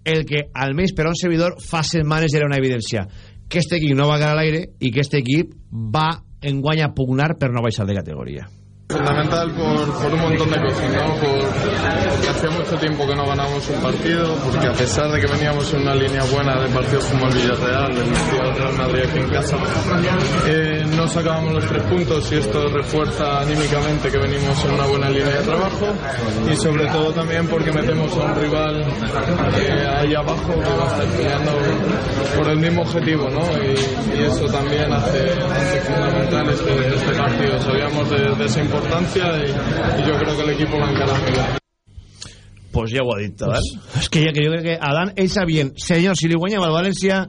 el que, almenys per a un servidor, fa setmanes era una evidència. Que este equip no va ganar l'aire i que este equip va enguany a pugnar per no baixar de categoria. Fundamental por, por, un montón de cosas, ¿no? Por, porque hacía mucho tiempo que no ganamos un partido, porque a pesar de que veníamos en una línea buena de partidos como el Villarreal, el Real Madrid aquí en casa, eh, no sacábamos los tres puntos y esto refuerza anímicamente que venimos en una buena línea de trabajo y sobre todo también porque metemos a un rival eh, ahí abajo que va a estar peleando por el mismo objetivo, ¿no? Y, y eso también hace, hace fundamental este, este partido. Sabíamos de, de importancia y, y, yo creo que el equipo va a encarar muy bien. pues ja ho ha dit Adán. És que, ja, que jo crec que Adán, ells sabien, senyor, si li guanyem al València,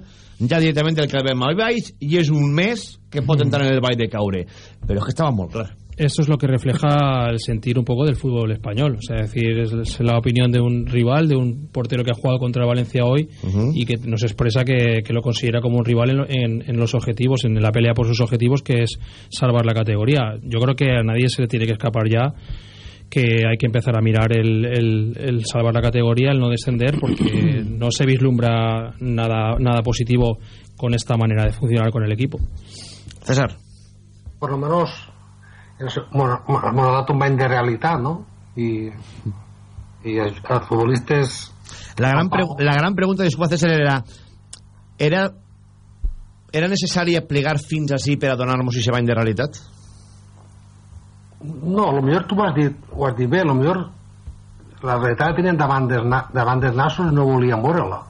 ja directament el clavem al baix i és un mes que pot entrar en el ball de caure. Però és que estava molt clar. Eso es lo que refleja el sentir un poco del fútbol español. O sea, es decir, es, la opinión de un rival, de un portero que ha jugado contra el Valencia hoy y que nos expresa que, que lo considera como un rival en, lo- en- en los objetivos, en la pelea por sus objetivos, que es salvar la categoría. Yo creo que a nadie se le tiene que escapar ya que hay que empezar a mirar el, el- el salvar la categoría, el no descender, porque <clears throat> no se vislumbra nada, nada positivo con esta manera de funcionar con el equipo. César. por lo menos bueno, m'ha donat un bany de realitat no? i, i els, els futbolistes La gran, la gran pregunta, disculpa César, era era era necessari plegar fins així per a donar-nos aquest bany de realitat? no, lo millor tu ho has dit, ho has dit bé, lo millor la realitat la tenen davant dels, davant dels nassos i no volien veure-la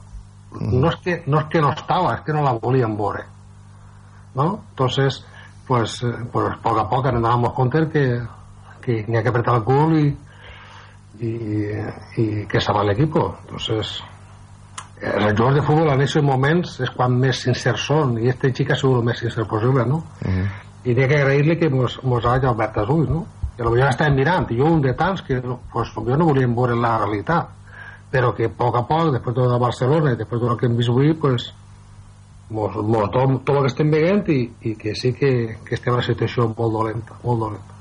no, és que, no és que no estava, és que no la volien veure ¿no? entonces pues, eh, pues poc a poc ens donamos compte que, que n'hi ha que apretar el cul i, i, i que salvar l'equipo entonces eh, els jugadors de futbol en aquests moments és quan més sincers són i este xic ha sigut el més sincer possible no? i n'hi ha que agrair-li que mos, mos hagi obert els ulls no? que potser estàvem mirant i jo un de tants que pues, jo no volíem veure la realitat però que a poc a poc després de Barcelona i després del que hem vist avui pues, mos, mos, tot, tot el que estem veient i, i que sí que, que estem en una situació molt dolenta molt dolenta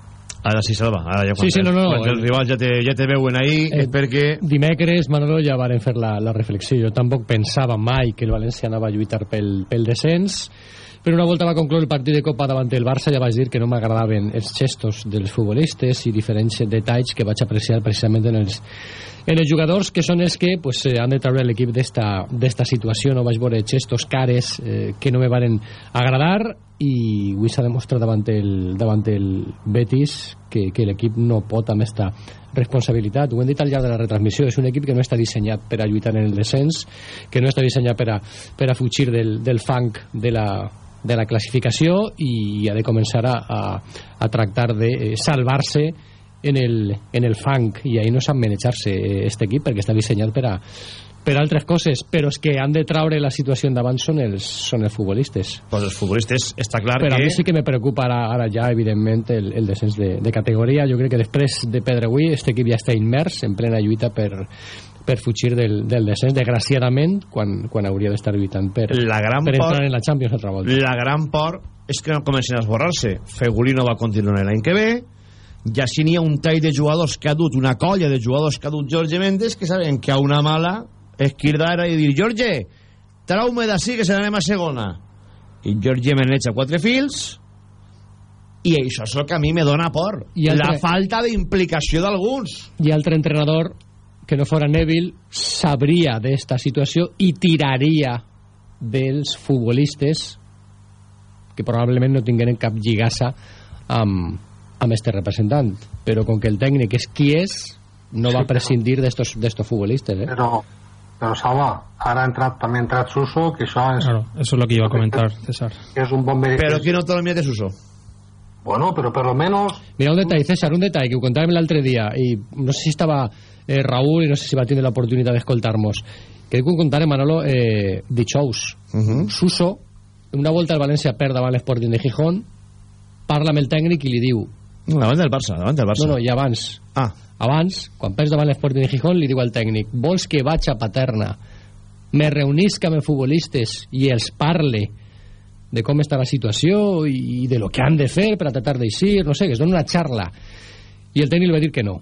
Ara sí, Salva. Ara ja Sí, sí, no, no. Quan els rivals ja te, ja te veuen ahí, Eh, és perquè... Dimecres, Manolo, ja varen fer la, la reflexió. Jo tampoc pensava mai que el València anava a lluitar pel, pel descens, però una volta va concloure el partit de Copa davant el Barça. Ja vaig dir que no m'agradaven els gestos dels futbolistes i diferents detalls que vaig apreciar precisament en els, en els jugadors que són els que pues, eh, han de treure l'equip d'esta situació. No vaig veure gestos cares eh, que no me varen agradar i avui s'ha demostrat davant el, davant el Betis que, que l'equip no pot amb esta responsabilitat. Ho hem dit al llarg de la retransmissió. És un equip que no està dissenyat per a lluitar en el descens que no està dissenyat per a, per a fugir del, del fang de la, de la classificació i ha de començar a, a, a tractar de eh, salvar-se en el, en el fang i ahí no sap manejar-se este equip perquè està dissenyat per a per altres coses, però és que han de traure la situació endavant són els, són els futbolistes. Pues els futbolistes està clar Però que... a mi sí que me preocupa ara, ara ja, evidentment, el, el descens de, de categoria. Jo crec que després de perdre avui, este equip ja està immers en plena lluita per, per fugir del, del descens, desgraciadament, quan, quan hauria d'estar lluitant per, La gran per por- entrar en la Champions altra volta. La gran por és que no comencen a esborrar-se. Fegulino va continuar l'any que ve, i així n'hi ha un tall de jugadors que ha dut, una colla de jugadors que ha dut Jorge Méndez, que saben que a una mala ara i dir Jorge, trau-me d'ací que se n'anem a segona. I Jorge me n'echa quatre fils i això és el que a mi me dona por. I altre- La falta d'implicació d'alguns. I altre entrenador, que no fora Neville, sabria d'esta situació i tiraria dels futbolistes que probablement no tingueren cap lligassa amb, amb este representant. Però com que el tècnic és qui és, no va Sí, prescindir d'estos d'estos futbolistes. Eh? però, però Salva, ara ha entrat, també ha entrat Suso que això és, Claro, eso es lo que iba a comentar, César. és un bon benefici Però quina autonomia té Suso? Bueno, però per lo menos Mira, un detall, César, un detall que ho contàvem l'altre dia i no sé si estava eh, Raúl i no sé si va tindre l'oportunitat d'escoltar-nos que ho contarem, Manolo, eh, dijous Uh -huh. Suso, una volta al València perd davant l'Sporting de Gijón parla amb el tècnic i li diu Davant del Barça, davant del Barça. no, no, i abans Ah. abans, quan perds davant l'Sporting de Gijón li diu al tècnic, vols que vaig a Paterna me reunisca amb els futbolistes i els parle de com està la situació i de lo que han de fer per a tratar d'eixir, no sé, que es dona una xarla. I el tècnic li va dir que no.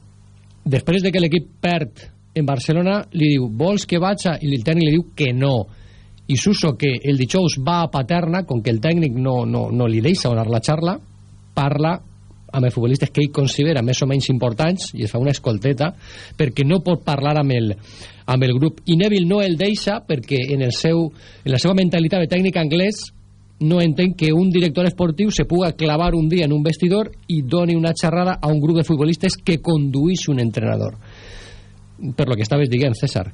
Després de que l'equip perd en Barcelona li diu, vols que vaig a... i el tècnic li diu que no. I Suso que el dijous va a Paterna com que el tècnic no, no, no li deixa donar la xarla parla amb els futbolistes que ell considera més o menys importants i es fa una escolteta perquè no pot parlar amb el, amb el grup. I Neville no el deixa perquè en, el seu, en la seva mentalitat de tècnic anglès no entén que un director esportiu se puga clavar un dia en un vestidor i doni una xerrada a un grup de futbolistes que conduís un entrenador. Per lo que estaves dient, César.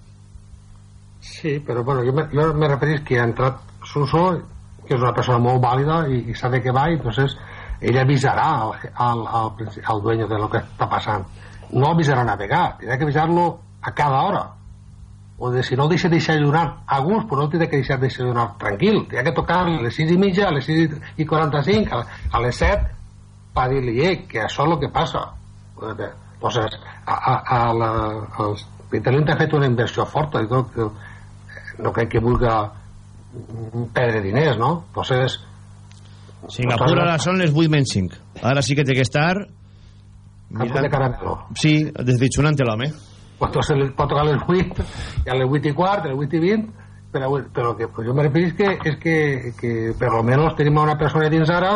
Sí, però bueno, jo me, jo me referís que ha entrat Suso, que és una persona molt vàlida i, i sabe que va, i entonces ell avisarà al, al, al, al dueño de lo que està passant. No avisarà navegar, tindrà que avisar-lo a cada hora o de si no deixa desayunar a gust però no té que deixar desayunar tranquil té que tocar a les 6 i mitja a les 6 i 45 a, les 7 per dir-li eh, que això és el que passa. Entonces a, a, a la, els Peterlin ha fet una inversió forta i tot, que no crec que vulgui perdre diners no? entonces Singapur ara són les 8 menys 5 ara sí que té que estar Mirant... sí, desditxonant l'home pues entonces pot tocar les 8 i a les 8 i quart, a les 8 i 20 però, però que pues jo me referís que és que, que per almenys tenim una persona dins ara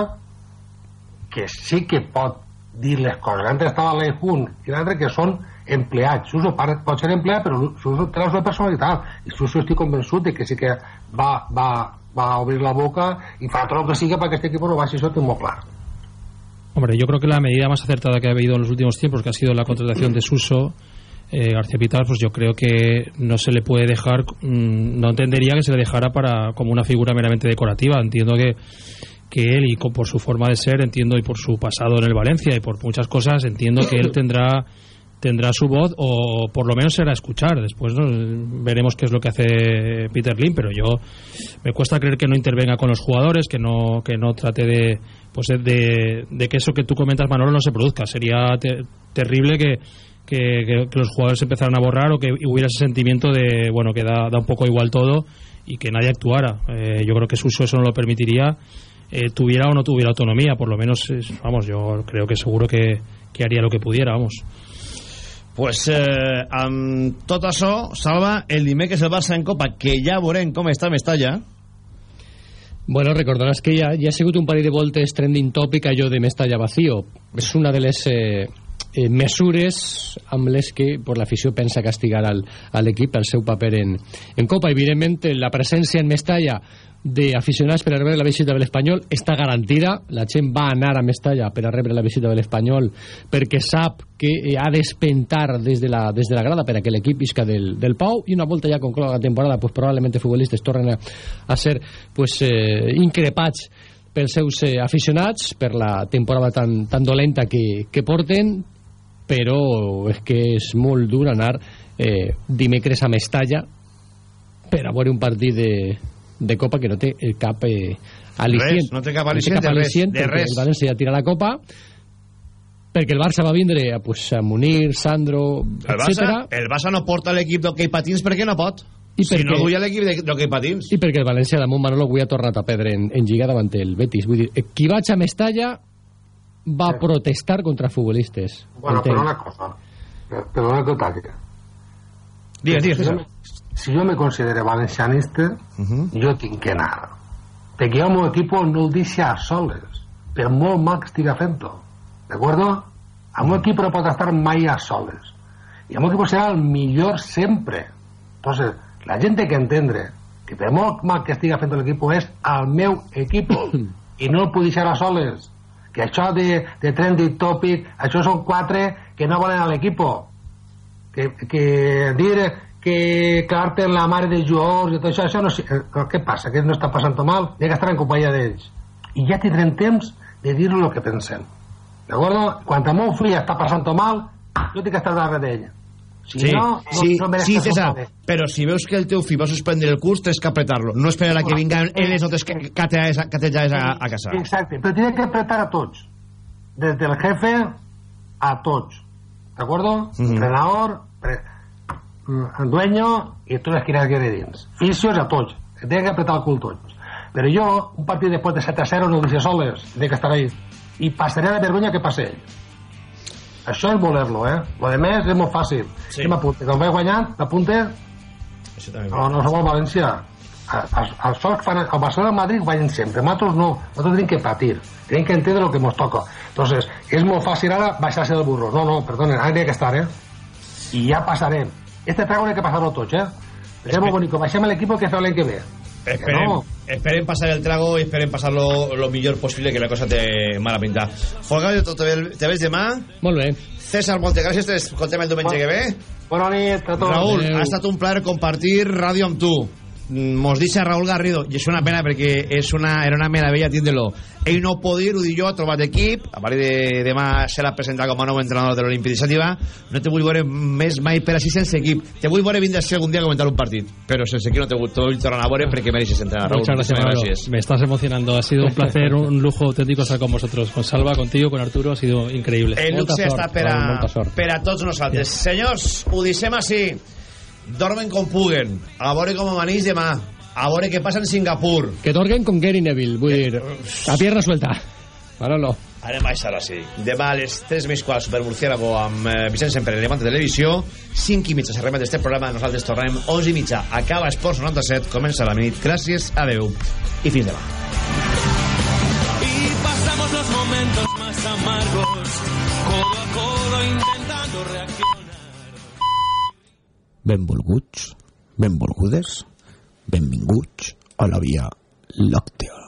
que sí que pot dir les coses. Antes estava l'Ejun i l'altre que són empleats. Suso pot ser empleat però Suso té la seva personalitat. I Suso estic convençut de que sí que va, va, va obrir la boca y farà tot el que siga para que este equipo no baixi, això tinc molt clar. Hombre, yo creo que la medida más acertada que ha habido en los últimos tiempos, que ha sido la contratación de Suso, eh, García Pitar, pues yo creo que no se le puede dejar, mmm, no entendería que se le dejara para como una figura meramente decorativa. Entiendo que, que él, y por su forma de ser, entiendo, y por su pasado en el Valencia, y por muchas cosas, entiendo que él tendrá tendrá su voz o por lo menos será escuchar. Después ¿no? veremos qué es lo que hace Peter Lim, pero yo me cuesta creer que no intervenga con los jugadores, que no que no trate de pues de, de que eso que tú comentas Manolo no se produzca. Sería te, terrible que, que, que, que, los jugadores empezaran a borrar o que hubiera ese sentimiento de bueno que da, da un poco igual todo y que nadie actuara. Eh, yo creo que Suso eso no lo permitiría. Eh, tuviera o no tuviera autonomía, por lo menos, vamos, yo creo que seguro que, que haría lo que pudiera, vamos pues eh, amb tot això salva el dimecres el Barça en Copa que ja veurem com està Mestalla Bueno, recordaràs que ja, ja ha sigut un parell de voltes trending topic allò de Mestalla vacío és una de les eh, eh, mesures amb les que por l'afició pensa castigar al, a l'equip el seu paper en, en Copa. Evidentment la presència en Mestalla d'aficionats per a rebre la visita de l'Espanyol està garantida, la gent va anar a Mestalla per a rebre la visita de l'Espanyol perquè sap que ha d'espentar des, de la, des de la grada per a que l'equip isca del, del Pau. I una volta ja concloga la temporada pues, probablement els futbolistes tornen a, a ser pues, eh, increpats pels seus eh, aficionats per la temporada tan, tan dolenta que, que porten però és que és molt dur anar eh, dimecres a Mestalla per a veure un partit de, de Copa que no té cap eh, al·licient. Res, no té cap al·licient, no té cap al·licient de res. El València ja tira la Copa perquè el Barça va vindre a, pues, a Munir, Sandro, el Barça, el Barça no porta l'equip d'hoquei patins perquè no pot. I si no duia l'equip d'hoquei patins. I perquè el València damunt Manolo avui ha tornat a perdre en, en Lliga davant el Betis. Vull dir, eh, qui vaig a Mestalla va sí. protestar contra futbolistes. Bueno, però una cosa. Però una cosa. Digue, digue, si, jo me, si jo me considero valencianista, uh -huh. jo tinc que anar. Perquè jo el meu equip no el deixa a soles, per molt mal que estigui fent-ho. ¿De El meu equip no pot estar mai a soles. I el meu equip serà el millor sempre. Entonces, la gent té que entendre que per molt mal que estigui fent l'equip és el meu equip <coughs> i no el puc deixar a soles que això de, de trending topic això són quatre que no volen a l'equip que, que dir que en la mare de jugadors i tot això, això no, eh, què passa? que no està passant mal? Ha que estar en companyia d'ells i ja tindrem temps de dir el que pensem d'acord? quan el meu fill està passant mal jo tinc que estar darrere d'ell si sí, no, no, sí, no sí, César, però si veus que el teu fill va suspendre el curs tens que apretar-lo, no esperar a que vinguin eh, les notes catejades a, a casa. exacte, però tiene que apretar a tots. Des del jefe a tots. D'acord? Uh -huh. entrenador pre el dueño i les quines que hi dins. Fisios a tots, tenen que apretar el cul tots. Però jo, un partit després de 7 a 0 no ho deixo soles, tinc que estar ahí. I passaré la vergonya que passe ell això és voler-lo, eh? Lo de més és molt fàcil. Sí. Que m'apunte? Quan vaig guanyant, m'apunte? No, no som al València. Això que fan el Barcelona i el Madrid guanyen sempre. Nosaltres no. Nosaltres tenim que patir. Tenim que entendre el que ens toca. Entonces, és molt fàcil ara baixar-se del burro. No, no, perdona, ara hi ha que estar, eh? I ja passarem. Este trago hay que pasarlo tots, eh? És molt bonic. Baixem l'equip que fa l'any que ve. Esperem, no. Esperem pasar el trago i esperem passar lo, lo millor possible que la cosa té mala pinta. Folgario, te, te veig demà? Molt bé. César, moltes gràcies, te contem el diumenge que ve. Bona nit a tots. Raúl, Adeu. ha estat un plaer compartir ràdio amb tu. Mos deixa Raúl Garrido i és una pena perquè és una, era una meravella tindre-lo ell no dir, ho dic jo, ha trobat equip a part de demà serà presentat com a nou entrenador de l'Olimpia Iniciativa no te vull veure més mai per així sense equip te vull veure vindre a algun dia a comentar un partit però sense equip no te vull, te vull tornar a veure perquè mereixes entrenar Raúl, Muchas gracias, Manolo. Me estás emocionando. Ha sido un placer, un lujo auténtico estar con vosotros. Con Salva, contigo, con Arturo, ha sido increïble. el luxe està per a, per a tots nosaltres senyors, ho deixem així dormen com puguen a veure com amanís demà a veure què passa en Singapur Que torguen con Gary Neville, vull dir, a pierna suelta. Manolo. Anem a estar així. Demà a les 3 més quarts Super Murciélago amb eh, Vicent Sempre, Levante Televisió. 5 i mitja s'arremet este programa. Nosaltres tornem 11 i mitja. Acaba Esports 97. Comença la nit. Gràcies, adeu i fins demà. Y pasamos los momentos más amargos, codo a codo intentando Benvolguts, benvolgudes, benvinguts a la Via Làctea.